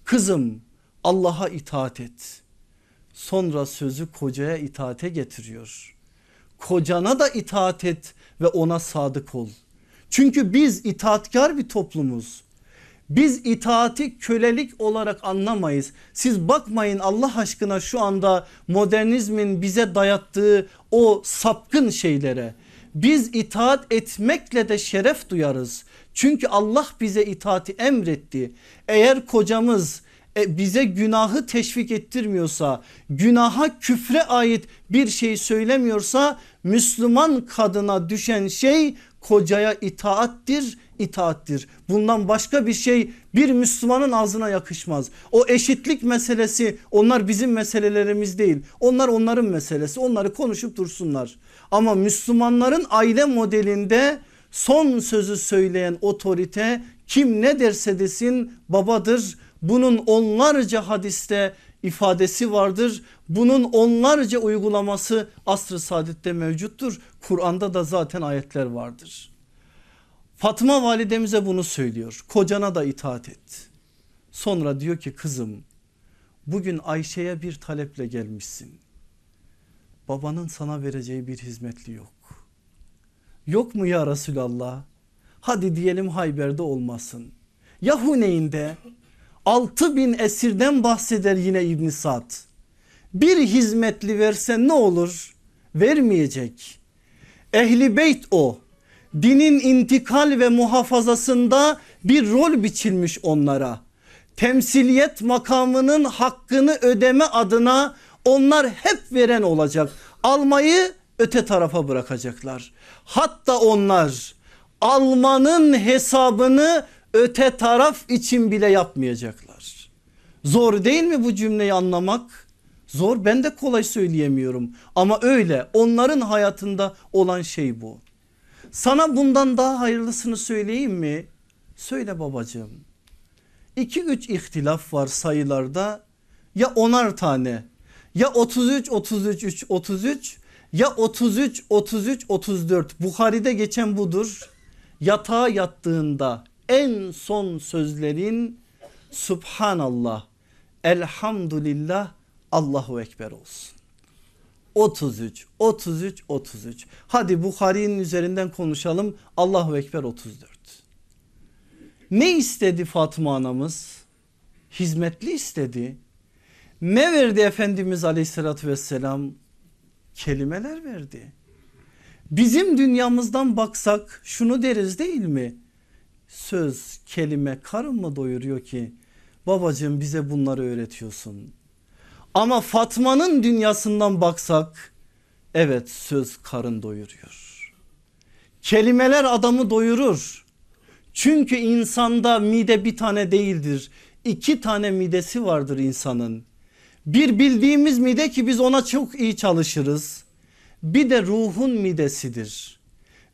Kızım Allah'a itaat et. Sonra sözü kocaya itaate getiriyor. Kocana da itaat et ve ona sadık ol. Çünkü biz itaatkar bir toplumuz. Biz itaati kölelik olarak anlamayız. Siz bakmayın Allah aşkına şu anda modernizmin bize dayattığı o sapkın şeylere. Biz itaat etmekle de şeref duyarız. Çünkü Allah bize itaati emretti. Eğer kocamız e, bize günahı teşvik ettirmiyorsa, günaha küfre ait bir şey söylemiyorsa Müslüman kadına düşen şey kocaya itaattir, itaattir. Bundan başka bir şey bir Müslümanın ağzına yakışmaz. O eşitlik meselesi onlar bizim meselelerimiz değil. Onlar onların meselesi. Onları konuşup dursunlar. Ama Müslümanların aile modelinde son sözü söyleyen otorite kim ne derse desin babadır. Bunun onlarca hadiste ifadesi vardır. Bunun onlarca uygulaması asr-ı saadette mevcuttur. Kur'an'da da zaten ayetler vardır. Fatma validemize bunu söylüyor. Kocana da itaat et. Sonra diyor ki kızım bugün Ayşe'ye bir taleple gelmişsin. Babanın sana vereceği bir hizmetli yok. Yok mu ya Resulallah? Hadi diyelim Hayber'de olmasın. Ya Huneyn'de 6 bin esirden bahseder yine İbn Sad. Bir hizmetli versen ne olur? Vermeyecek. Ehli beyt o. Dinin intikal ve muhafazasında bir rol biçilmiş onlara. Temsiliyet makamının hakkını ödeme adına onlar hep veren olacak. Almayı öte tarafa bırakacaklar. Hatta onlar almanın hesabını öte taraf için bile yapmayacaklar. Zor değil mi bu cümleyi anlamak? Zor ben de kolay söyleyemiyorum ama öyle onların hayatında olan şey bu. Sana bundan daha hayırlısını söyleyeyim mi? Söyle babacığım. 2-3 ihtilaf var sayılarda ya onar tane ya 33 33 3 33 ya 33 33 34 Bukhari'de geçen budur. Yatağa yattığında en son sözlerin Subhanallah, Elhamdülillah, Allahu Ekber olsun. 33, 33, 33. Hadi Bukhari'nin üzerinden konuşalım. Allahu Ekber 34. Ne istedi Fatıma anamız? Hizmetli istedi. Ne verdi Efendimiz aleyhissalatü vesselam? Kelimeler verdi. Bizim dünyamızdan baksak şunu deriz değil mi? Söz, kelime karın mı doyuruyor ki? Babacığım bize bunları öğretiyorsun. Ama Fatma'nın dünyasından baksak evet söz karın doyuruyor. Kelimeler adamı doyurur. Çünkü insanda mide bir tane değildir. İki tane midesi vardır insanın. Bir bildiğimiz mide ki biz ona çok iyi çalışırız. Bir de ruhun midesidir.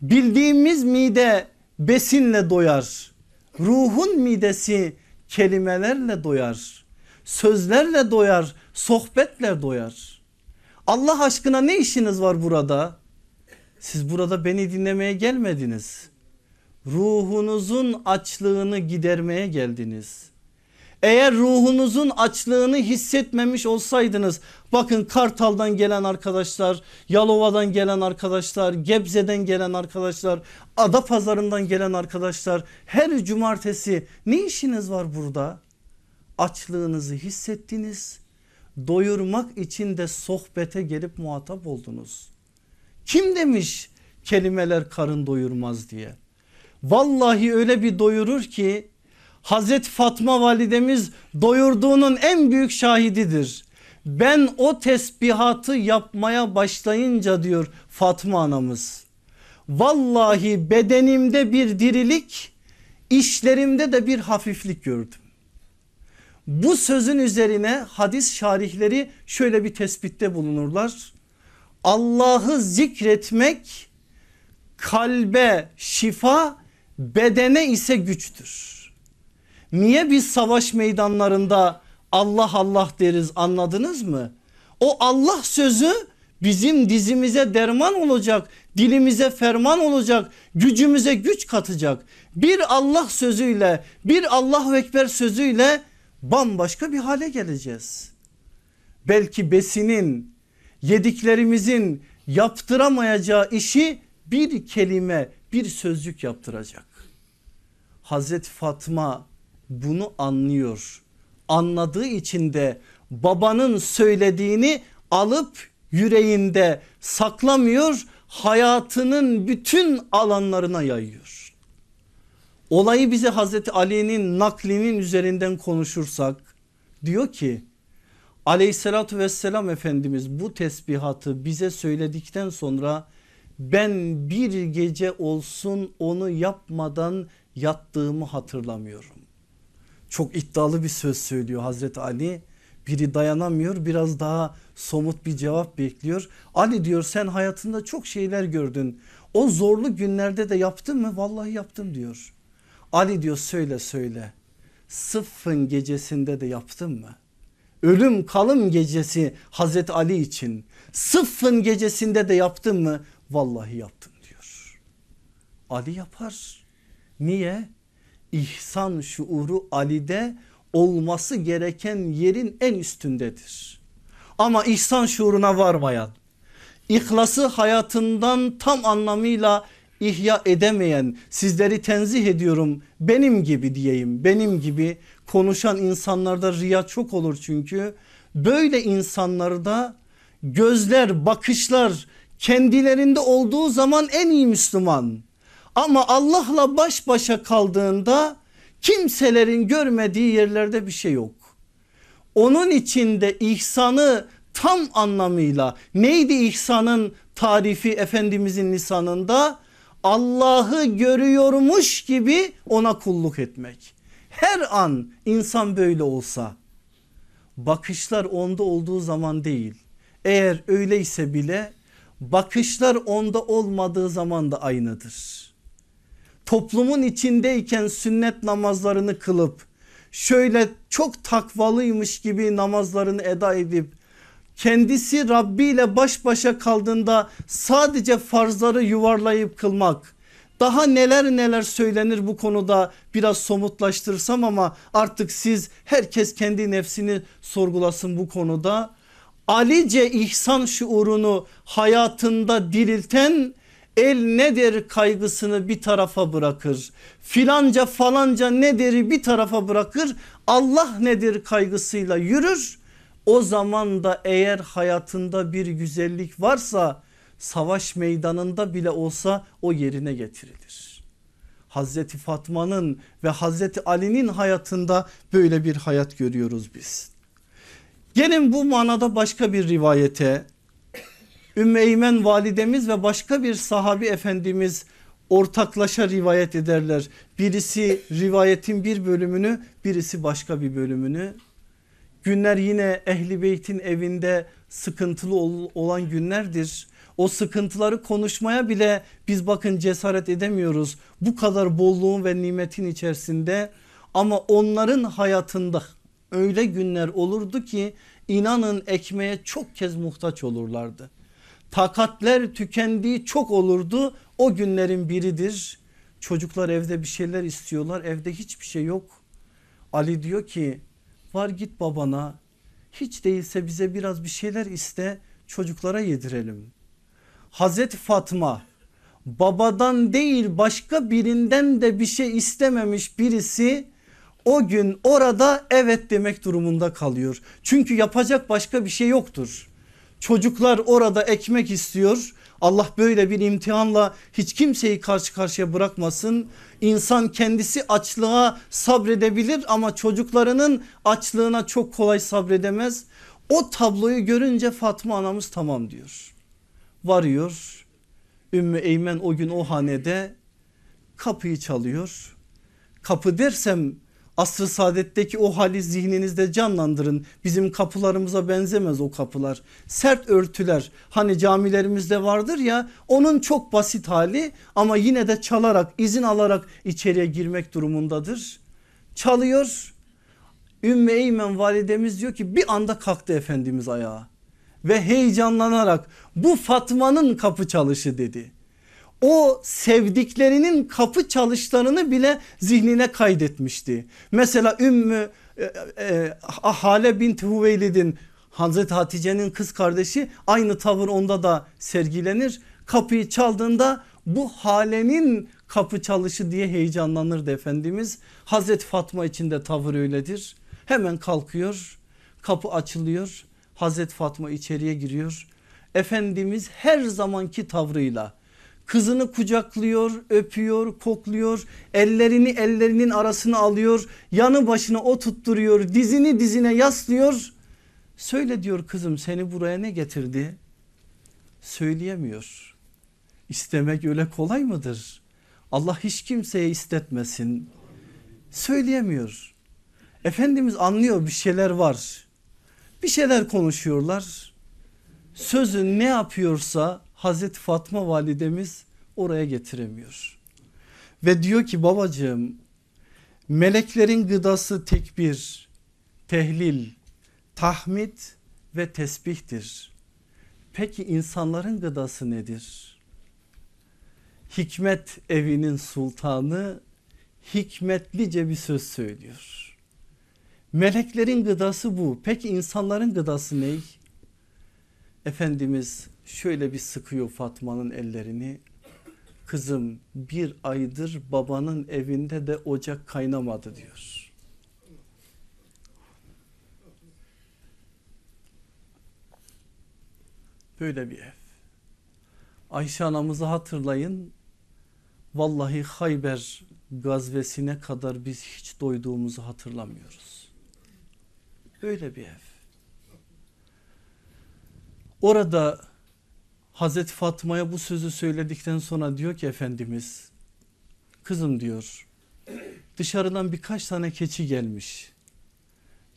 Bildiğimiz mide besinle doyar. Ruhun midesi kelimelerle doyar. Sözlerle doyar, sohbetle doyar. Allah aşkına ne işiniz var burada? Siz burada beni dinlemeye gelmediniz. Ruhunuzun açlığını gidermeye geldiniz. Eğer ruhunuzun açlığını hissetmemiş olsaydınız bakın Kartal'dan gelen arkadaşlar, Yalova'dan gelen arkadaşlar, Gebze'den gelen arkadaşlar, Adapazarı'ndan gelen arkadaşlar her cumartesi ne işiniz var burada? Açlığınızı hissettiniz. Doyurmak için de sohbete gelip muhatap oldunuz. Kim demiş kelimeler karın doyurmaz diye? Vallahi öyle bir doyurur ki Hazreti Fatma validemiz doyurduğunun en büyük şahididir. Ben o tesbihatı yapmaya başlayınca diyor Fatma anamız. Vallahi bedenimde bir dirilik işlerimde de bir hafiflik gördüm. Bu sözün üzerine hadis şarihleri şöyle bir tespitte bulunurlar. Allah'ı zikretmek kalbe şifa bedene ise güçtür. Niye biz savaş meydanlarında Allah Allah deriz anladınız mı? O Allah sözü bizim dizimize derman olacak, dilimize ferman olacak, gücümüze güç katacak. Bir Allah sözüyle, bir Allahu Ekber sözüyle bambaşka bir hale geleceğiz. Belki besinin, yediklerimizin yaptıramayacağı işi bir kelime, bir sözcük yaptıracak. Hazreti Fatma bunu anlıyor. Anladığı için de babanın söylediğini alıp yüreğinde saklamıyor hayatının bütün alanlarına yayıyor. Olayı bize Hazreti Ali'nin naklinin üzerinden konuşursak diyor ki aleyhissalatü vesselam Efendimiz bu tesbihatı bize söyledikten sonra ben bir gece olsun onu yapmadan yattığımı hatırlamıyorum. Çok iddialı bir söz söylüyor Hazreti Ali biri dayanamıyor biraz daha somut bir cevap bekliyor. Ali diyor sen hayatında çok şeyler gördün. O zorlu günlerde de yaptın mı? Vallahi yaptım diyor. Ali diyor söyle söyle. Sıffın gecesinde de yaptın mı? Ölüm kalım gecesi Hazreti Ali için sıffın gecesinde de yaptın mı? Vallahi yaptım diyor. Ali yapar. Niye? İhsan şuuru Ali'de olması gereken yerin en üstündedir. Ama ihsan şuuruna varmayan, ihlası hayatından tam anlamıyla ihya edemeyen sizleri tenzih ediyorum benim gibi diyeyim benim gibi konuşan insanlarda riya çok olur çünkü böyle insanlarda gözler bakışlar kendilerinde olduğu zaman en iyi Müslüman ama Allah'la baş başa kaldığında Kimselerin görmediği yerlerde bir şey yok. Onun içinde ihsanı tam anlamıyla neydi ihsanın tarifi Efendimizin lisanında? Allah'ı görüyormuş gibi ona kulluk etmek. Her an insan böyle olsa bakışlar onda olduğu zaman değil. Eğer öyleyse bile bakışlar onda olmadığı zaman da aynıdır toplumun içindeyken sünnet namazlarını kılıp şöyle çok takvalıymış gibi namazlarını eda edip kendisi Rabbi ile baş başa kaldığında sadece farzları yuvarlayıp kılmak daha neler neler söylenir bu konuda biraz somutlaştırsam ama artık siz herkes kendi nefsini sorgulasın bu konuda. Alice ihsan şuurunu hayatında dirilten El nedir kaygısını bir tarafa bırakır. Filanca falanca nedir bir tarafa bırakır. Allah nedir kaygısıyla yürür. O zaman da eğer hayatında bir güzellik varsa savaş meydanında bile olsa o yerine getirilir. Hazreti Fatma'nın ve Hazreti Ali'nin hayatında böyle bir hayat görüyoruz biz. Gelin bu manada başka bir rivayete Ümmü validemiz ve başka bir sahabi efendimiz ortaklaşa rivayet ederler. Birisi rivayetin bir bölümünü birisi başka bir bölümünü. Günler yine Ehli Beyt'in evinde sıkıntılı olan günlerdir. O sıkıntıları konuşmaya bile biz bakın cesaret edemiyoruz. Bu kadar bolluğun ve nimetin içerisinde ama onların hayatında öyle günler olurdu ki inanın ekmeğe çok kez muhtaç olurlardı takatler tükendiği çok olurdu. O günlerin biridir. Çocuklar evde bir şeyler istiyorlar evde hiçbir şey yok. Ali diyor ki var git babana hiç değilse bize biraz bir şeyler iste çocuklara yedirelim. Hazreti Fatma babadan değil başka birinden de bir şey istememiş birisi o gün orada evet demek durumunda kalıyor. Çünkü yapacak başka bir şey yoktur. Çocuklar orada ekmek istiyor. Allah böyle bir imtihanla hiç kimseyi karşı karşıya bırakmasın. İnsan kendisi açlığa sabredebilir ama çocuklarının açlığına çok kolay sabredemez. O tabloyu görünce Fatma anamız tamam diyor. Varıyor. Ümmü Eymen o gün o hanede kapıyı çalıyor. Kapı dersem asr-ı saadetteki o hali zihninizde canlandırın. Bizim kapılarımıza benzemez o kapılar. Sert örtüler hani camilerimizde vardır ya onun çok basit hali ama yine de çalarak izin alarak içeriye girmek durumundadır. Çalıyor Ümmü Eymen validemiz diyor ki bir anda kalktı Efendimiz ayağa. ve heyecanlanarak bu Fatma'nın kapı çalışı dedi. O sevdiklerinin kapı çalışlarını bile zihnine kaydetmişti. Mesela Ümmü e, e, Hale bint Hüveylid'in Hazreti Hatice'nin kız kardeşi aynı tavır onda da sergilenir. Kapıyı çaldığında bu Hale'nin kapı çalışı diye heyecanlanırdı Efendimiz. Hazreti Fatma için de tavır öyledir. Hemen kalkıyor kapı açılıyor Hazreti Fatma içeriye giriyor. Efendimiz her zamanki tavrıyla kızını kucaklıyor, öpüyor, kokluyor, ellerini ellerinin arasına alıyor, yanı başına oturtturuyor, dizini dizine yaslıyor. Söyle diyor kızım seni buraya ne getirdi? Söyleyemiyor. İstemek öyle kolay mıdır? Allah hiç kimseye istetmesin. Söyleyemiyor. Efendimiz anlıyor bir şeyler var. Bir şeyler konuşuyorlar. Sözü ne yapıyorsa Hazreti Fatma validemiz oraya getiremiyor. Ve diyor ki babacığım meleklerin gıdası tekbir, tehlil, tahmid ve tesbihtir. Peki insanların gıdası nedir? Hikmet evinin sultanı hikmetlice bir söz söylüyor. Meleklerin gıdası bu. Peki insanların gıdası ne? Efendimiz şöyle bir sıkıyor Fatma'nın ellerini. Kızım bir aydır babanın evinde de ocak kaynamadı diyor. Böyle bir ev. Ayşe anamızı hatırlayın. Vallahi Hayber gazvesine kadar biz hiç doyduğumuzu hatırlamıyoruz. Böyle bir ev. Orada Hazreti Fatma'ya bu sözü söyledikten sonra diyor ki Efendimiz kızım diyor dışarıdan birkaç tane keçi gelmiş.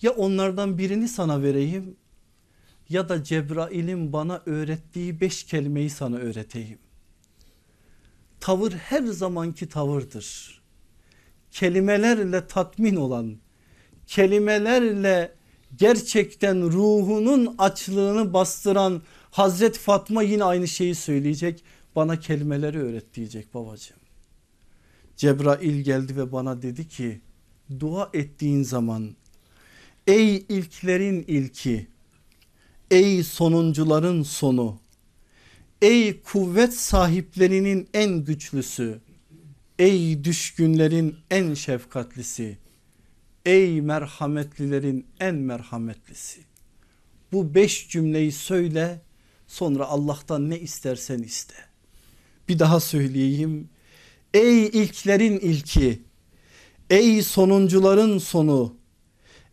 Ya onlardan birini sana vereyim ya da Cebrail'in bana öğrettiği beş kelimeyi sana öğreteyim. Tavır her zamanki tavırdır. Kelimelerle tatmin olan, kelimelerle gerçekten ruhunun açlığını bastıran Hazreti Fatma yine aynı şeyi söyleyecek. Bana kelimeleri öğret diyecek babacığım. Cebrail geldi ve bana dedi ki dua ettiğin zaman ey ilklerin ilki ey sonuncuların sonu ey kuvvet sahiplerinin en güçlüsü ey düşkünlerin en şefkatlisi ey merhametlilerin en merhametlisi bu beş cümleyi söyle Sonra Allah'tan ne istersen iste. Bir daha söyleyeyim. Ey ilklerin ilki, ey sonuncuların sonu,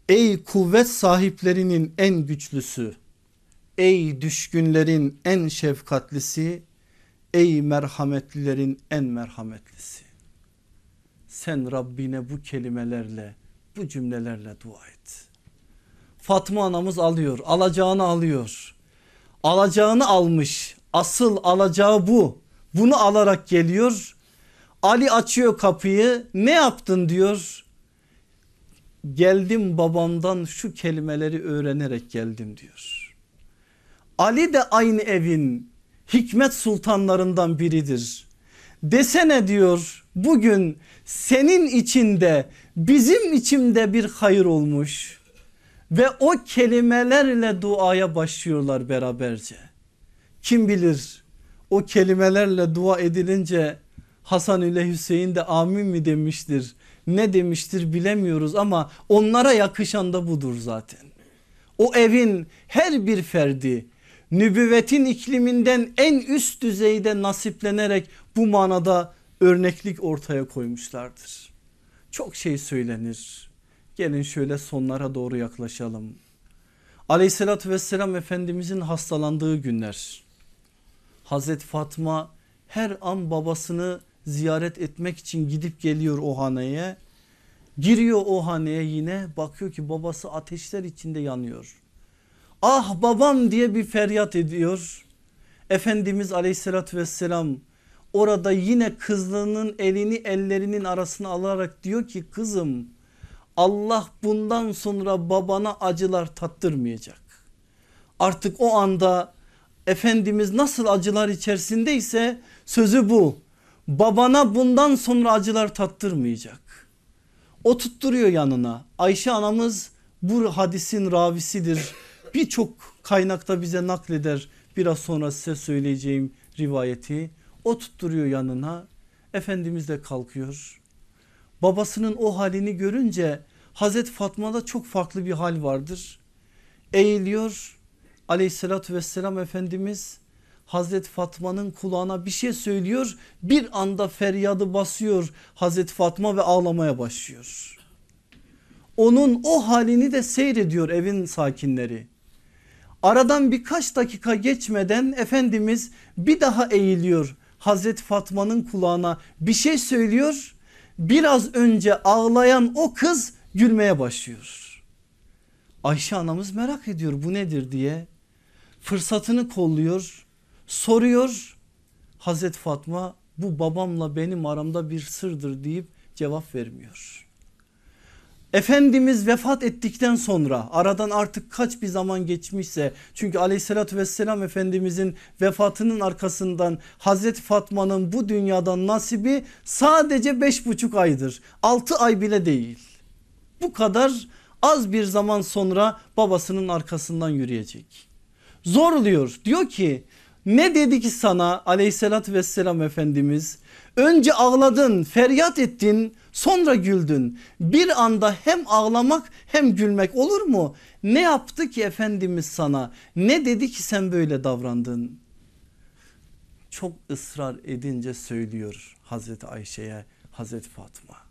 ey kuvvet sahiplerinin en güçlüsü, ey düşkünlerin en şefkatlisi, ey merhametlilerin en merhametlisi. Sen Rabbine bu kelimelerle, bu cümlelerle dua et. Fatma anamız alıyor, alacağını alıyor alacağını almış. Asıl alacağı bu. Bunu alarak geliyor. Ali açıyor kapıyı. Ne yaptın diyor. Geldim babamdan şu kelimeleri öğrenerek geldim diyor. Ali de aynı evin hikmet sultanlarından biridir. Desene diyor bugün senin içinde bizim içimde bir hayır olmuş ve o kelimelerle duaya başlıyorlar beraberce. Kim bilir o kelimelerle dua edilince Hasan ile Hüseyin de amin mi demiştir ne demiştir bilemiyoruz ama onlara yakışan da budur zaten. O evin her bir ferdi nübüvvetin ikliminden en üst düzeyde nasiplenerek bu manada örneklik ortaya koymuşlardır. Çok şey söylenir Gelin şöyle sonlara doğru yaklaşalım. Aleyhissalatü vesselam Efendimizin hastalandığı günler. Hazreti Fatma her an babasını ziyaret etmek için gidip geliyor o haneye. Giriyor o haneye yine bakıyor ki babası ateşler içinde yanıyor. Ah babam diye bir feryat ediyor. Efendimiz aleyhissalatü vesselam orada yine kızlığının elini ellerinin arasına alarak diyor ki kızım Allah bundan sonra babana acılar tattırmayacak. Artık o anda Efendimiz nasıl acılar içerisindeyse sözü bu. Babana bundan sonra acılar tattırmayacak. O tutturuyor yanına. Ayşe anamız bu hadisin ravisidir. Birçok kaynakta bize nakleder. Biraz sonra size söyleyeceğim rivayeti. O tutturuyor yanına. Efendimiz de kalkıyor. Babasının o halini görünce Hazreti Fatma'da çok farklı bir hal vardır. Eğiliyor aleyhissalatü vesselam Efendimiz Hazreti Fatma'nın kulağına bir şey söylüyor. Bir anda feryadı basıyor Hazreti Fatma ve ağlamaya başlıyor. Onun o halini de seyrediyor evin sakinleri. Aradan birkaç dakika geçmeden Efendimiz bir daha eğiliyor. Hazreti Fatma'nın kulağına bir şey söylüyor. Biraz önce ağlayan o kız gülmeye başlıyor. Ayşe anamız merak ediyor bu nedir diye. Fırsatını kolluyor soruyor. Hazreti Fatma bu babamla benim aramda bir sırdır deyip cevap vermiyor. Efendimiz vefat ettikten sonra aradan artık kaç bir zaman geçmişse çünkü aleyhissalatü vesselam Efendimizin vefatının arkasından Hazreti Fatma'nın bu dünyadan nasibi sadece beş buçuk aydır. Altı ay bile değil. Bu kadar az bir zaman sonra babasının arkasından yürüyecek. Zorluyor diyor ki ne dedi ki sana aleyhissalatü vesselam Efendimiz önce ağladın feryat ettin sonra güldün bir anda hem ağlamak hem gülmek olur mu? Ne yaptı ki Efendimiz sana ne dedi ki sen böyle davrandın? Çok ısrar edince söylüyor Hazreti Ayşe'ye Hazreti Fatma.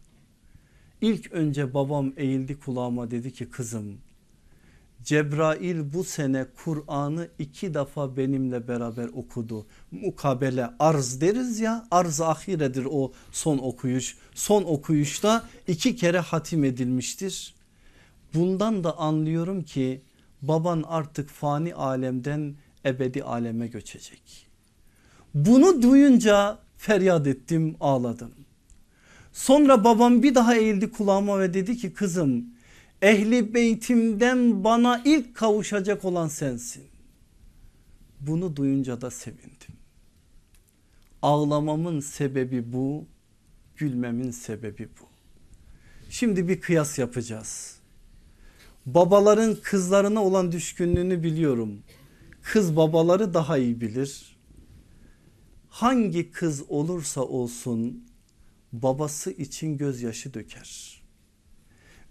İlk önce babam eğildi kulağıma dedi ki kızım Cebrail bu sene Kur'an'ı iki defa benimle beraber okudu. Mukabele arz deriz ya arz ahiredir o son okuyuş. Son okuyuşta iki kere hatim edilmiştir. Bundan da anlıyorum ki baban artık fani alemden ebedi aleme göçecek. Bunu duyunca feryat ettim ağladım. Sonra babam bir daha eğildi kulağıma ve dedi ki kızım ehli beytimden bana ilk kavuşacak olan sensin. Bunu duyunca da sevindim. Ağlamamın sebebi bu, gülmemin sebebi bu. Şimdi bir kıyas yapacağız. Babaların kızlarına olan düşkünlüğünü biliyorum. Kız babaları daha iyi bilir. Hangi kız olursa olsun babası için gözyaşı döker.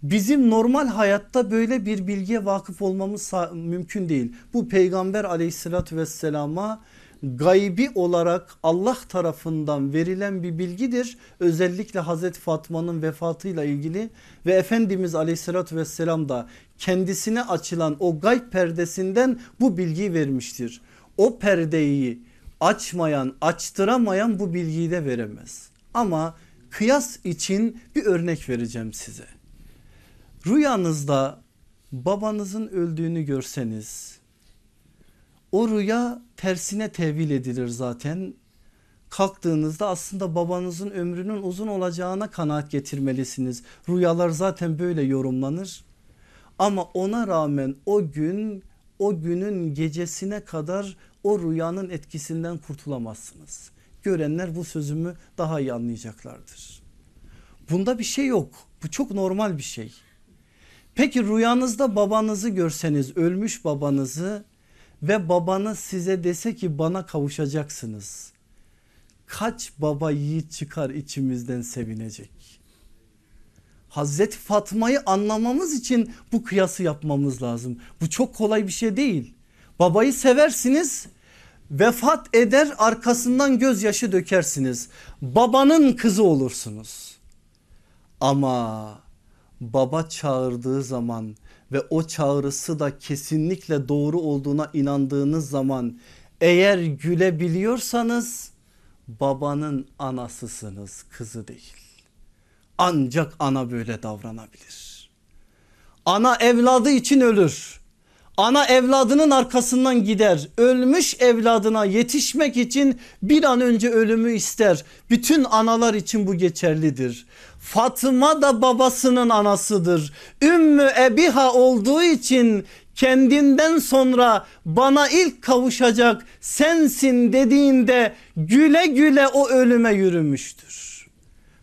Bizim normal hayatta böyle bir bilgiye vakıf olmamız mümkün değil. Bu peygamber aleyhissalatü vesselama gaybi olarak Allah tarafından verilen bir bilgidir. Özellikle Hazreti Fatma'nın vefatıyla ilgili ve Efendimiz aleyhissalatü vesselam da kendisine açılan o gayb perdesinden bu bilgiyi vermiştir. O perdeyi açmayan açtıramayan bu bilgiyi de veremez. Ama kıyas için bir örnek vereceğim size. Rüyanızda babanızın öldüğünü görseniz o rüya tersine tevil edilir zaten. Kalktığınızda aslında babanızın ömrünün uzun olacağına kanaat getirmelisiniz. Rüyalar zaten böyle yorumlanır. Ama ona rağmen o gün o günün gecesine kadar o rüyanın etkisinden kurtulamazsınız. Görenler bu sözümü daha iyi anlayacaklardır. Bunda bir şey yok. Bu çok normal bir şey. Peki rüyanızda babanızı görseniz ölmüş babanızı ve babanız size dese ki bana kavuşacaksınız. Kaç baba yiğit çıkar içimizden sevinecek. Hazreti Fatma'yı anlamamız için bu kıyası yapmamız lazım. Bu çok kolay bir şey değil. Babayı seversiniz vefat eder arkasından gözyaşı dökersiniz. Babanın kızı olursunuz. Ama baba çağırdığı zaman ve o çağrısı da kesinlikle doğru olduğuna inandığınız zaman eğer gülebiliyorsanız babanın anasısınız kızı değil. Ancak ana böyle davranabilir. Ana evladı için ölür. Ana evladının arkasından gider. Ölmüş evladına yetişmek için bir an önce ölümü ister. Bütün analar için bu geçerlidir. Fatıma da babasının anasıdır. Ümmü Ebiha olduğu için kendinden sonra bana ilk kavuşacak sensin dediğinde güle güle o ölüme yürümüştür.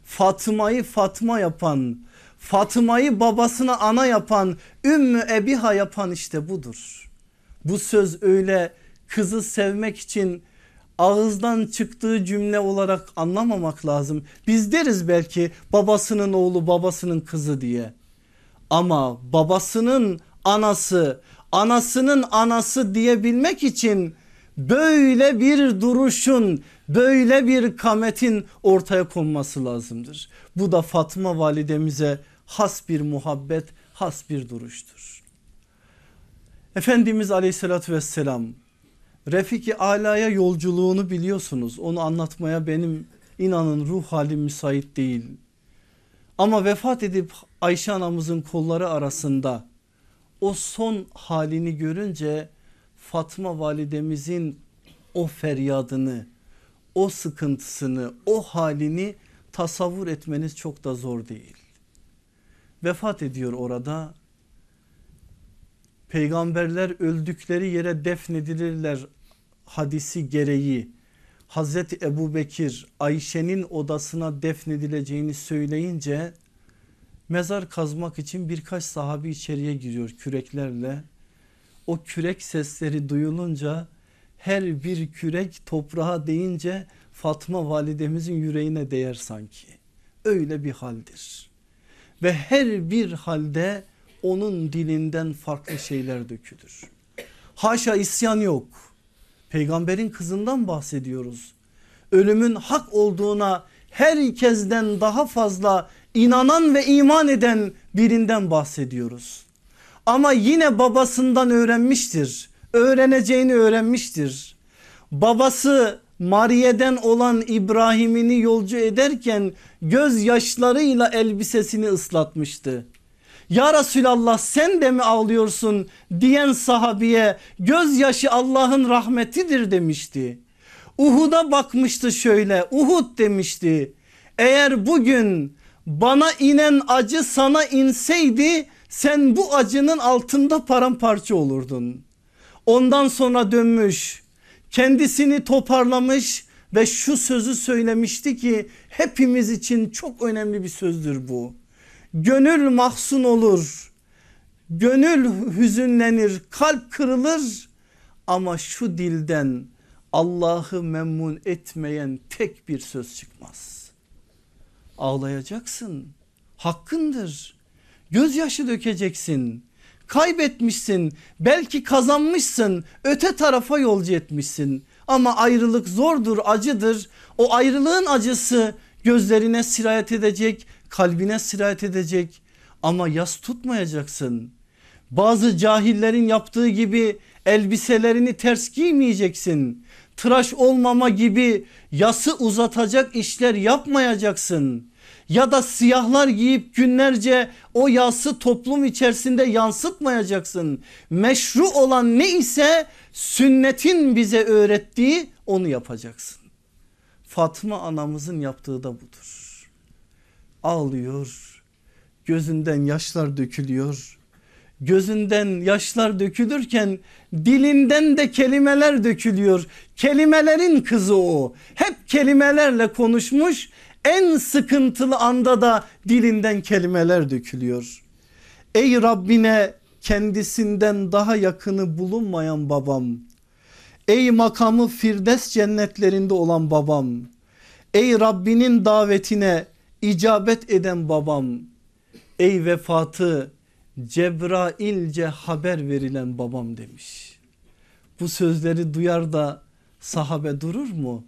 Fatma'yı Fatma yapan, Fatma'yı babasına ana yapan, Ümmü Ebiha yapan işte budur. Bu söz öyle kızı sevmek için ağızdan çıktığı cümle olarak anlamamak lazım. Biz deriz belki babasının oğlu babasının kızı diye. Ama babasının anası anasının anası diyebilmek için böyle bir duruşun böyle bir kametin ortaya konması lazımdır. Bu da Fatma validemize has bir muhabbet has bir duruştur. Efendimiz aleyhissalatü vesselam Refiki Ala'ya yolculuğunu biliyorsunuz. Onu anlatmaya benim inanın ruh halim müsait değil. Ama vefat edip Ayşe anamızın kolları arasında o son halini görünce Fatma validemizin o feryadını, o sıkıntısını, o halini tasavvur etmeniz çok da zor değil. Vefat ediyor orada. Peygamberler öldükleri yere defnedilirler hadisi gereği Hazreti Ebu Bekir Ayşe'nin odasına defnedileceğini söyleyince mezar kazmak için birkaç sahabi içeriye giriyor küreklerle. O kürek sesleri duyulunca her bir kürek toprağa deyince Fatma validemizin yüreğine değer sanki. Öyle bir haldir. Ve her bir halde onun dilinden farklı şeyler dökülür. Haşa isyan yok Peygamberin kızından bahsediyoruz. Ölümün hak olduğuna herkesten daha fazla inanan ve iman eden birinden bahsediyoruz. Ama yine babasından öğrenmiştir. Öğreneceğini öğrenmiştir. Babası Mariye'den olan İbrahim'ini yolcu ederken gözyaşlarıyla elbisesini ıslatmıştı. Ya Resulallah sen de mi ağlıyorsun diyen sahabiye gözyaşı Allah'ın rahmetidir demişti. Uhud'a bakmıştı şöyle Uhud demişti. Eğer bugün bana inen acı sana inseydi sen bu acının altında paramparça olurdun. Ondan sonra dönmüş kendisini toparlamış ve şu sözü söylemişti ki hepimiz için çok önemli bir sözdür bu. Gönül mahzun olur. Gönül hüzünlenir, kalp kırılır ama şu dilden Allah'ı memnun etmeyen tek bir söz çıkmaz. Ağlayacaksın. Hakkındır. Gözyaşı dökeceksin. Kaybetmişsin. Belki kazanmışsın. Öte tarafa yolcu etmişsin. Ama ayrılık zordur, acıdır. O ayrılığın acısı gözlerine sirayet edecek kalbine sirayet edecek ama yas tutmayacaksın. Bazı cahillerin yaptığı gibi elbiselerini ters giymeyeceksin. Tıraş olmama gibi yası uzatacak işler yapmayacaksın. Ya da siyahlar giyip günlerce o yası toplum içerisinde yansıtmayacaksın. Meşru olan ne ise sünnetin bize öğrettiği onu yapacaksın. Fatma anamızın yaptığı da budur ağlıyor. Gözünden yaşlar dökülüyor. Gözünden yaşlar dökülürken dilinden de kelimeler dökülüyor. Kelimelerin kızı o. Hep kelimelerle konuşmuş. En sıkıntılı anda da dilinden kelimeler dökülüyor. Ey Rabbine kendisinden daha yakını bulunmayan babam. Ey makamı Firdevs cennetlerinde olan babam. Ey Rabbinin davetine icabet eden babam ey vefatı Cebrailce haber verilen babam demiş. Bu sözleri duyar da sahabe durur mu?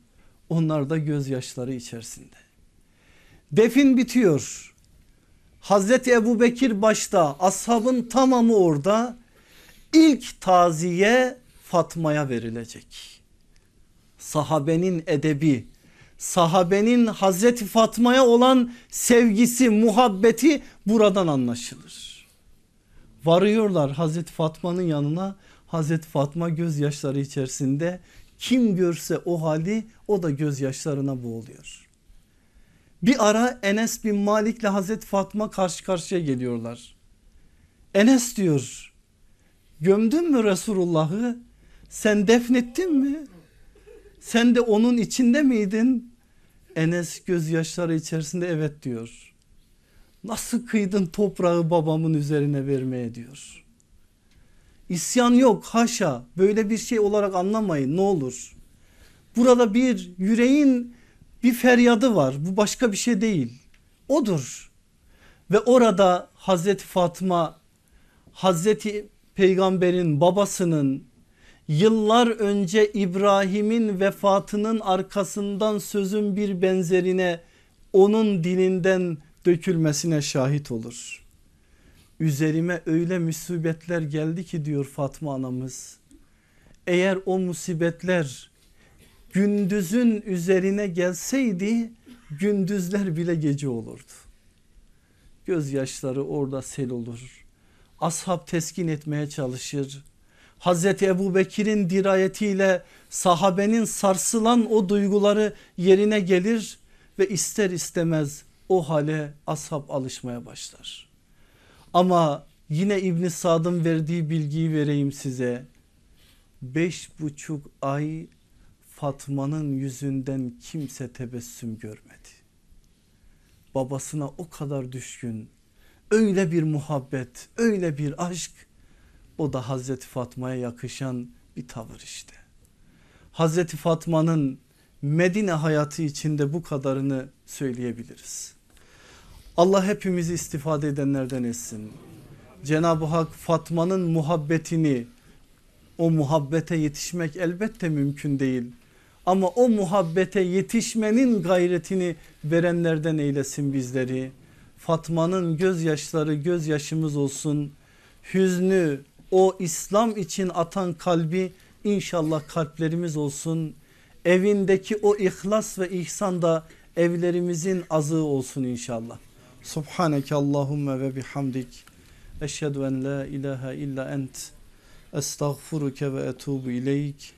Onlar da gözyaşları içerisinde. Defin bitiyor. Hazreti Ebu Bekir başta ashabın tamamı orada ilk taziye Fatma'ya verilecek. Sahabenin edebi sahabenin Hazreti Fatma'ya olan sevgisi muhabbeti buradan anlaşılır. Varıyorlar Hazreti Fatma'nın yanına Hazreti Fatma gözyaşları içerisinde kim görse o hali o da gözyaşlarına boğuluyor. Bir ara Enes bin Malik ile Hazreti Fatma karşı karşıya geliyorlar. Enes diyor Gömdün mü Resulullah'ı? Sen defnettin mi? Sen de onun içinde miydin? Enes gözyaşları içerisinde evet diyor. Nasıl kıydın toprağı babamın üzerine vermeye diyor. İsyan yok haşa böyle bir şey olarak anlamayın ne olur. Burada bir yüreğin bir feryadı var bu başka bir şey değil. Odur. Ve orada Hazreti Fatma Hazreti Peygamber'in babasının yıllar önce İbrahim'in vefatının arkasından sözün bir benzerine onun dilinden dökülmesine şahit olur. Üzerime öyle musibetler geldi ki diyor Fatma anamız. Eğer o musibetler gündüzün üzerine gelseydi gündüzler bile gece olurdu. Gözyaşları orada sel olur. Ashab teskin etmeye çalışır. Hazreti Ebu Bekir'in dirayetiyle sahabenin sarsılan o duyguları yerine gelir ve ister istemez o hale ashab alışmaya başlar. Ama yine İbn Sad'ın verdiği bilgiyi vereyim size. Beş buçuk ay Fatma'nın yüzünden kimse tebessüm görmedi. Babasına o kadar düşkün, öyle bir muhabbet, öyle bir aşk o da Hazreti Fatma'ya yakışan bir tavır işte. Hazreti Fatma'nın Medine hayatı içinde bu kadarını söyleyebiliriz. Allah hepimizi istifade edenlerden etsin. Cenab-ı Hak Fatma'nın muhabbetini o muhabbete yetişmek elbette mümkün değil. Ama o muhabbete yetişmenin gayretini verenlerden eylesin bizleri. Fatma'nın gözyaşları gözyaşımız olsun. Hüznü o İslam için atan kalbi inşallah kalplerimiz olsun. Evindeki o ihlas ve ihsan da evlerimizin azığı olsun inşallah. Subhaneke Allahümme ve bihamdik. Eşhedü en la ilahe illa ent. Estağfuruke ve etubu ileyk.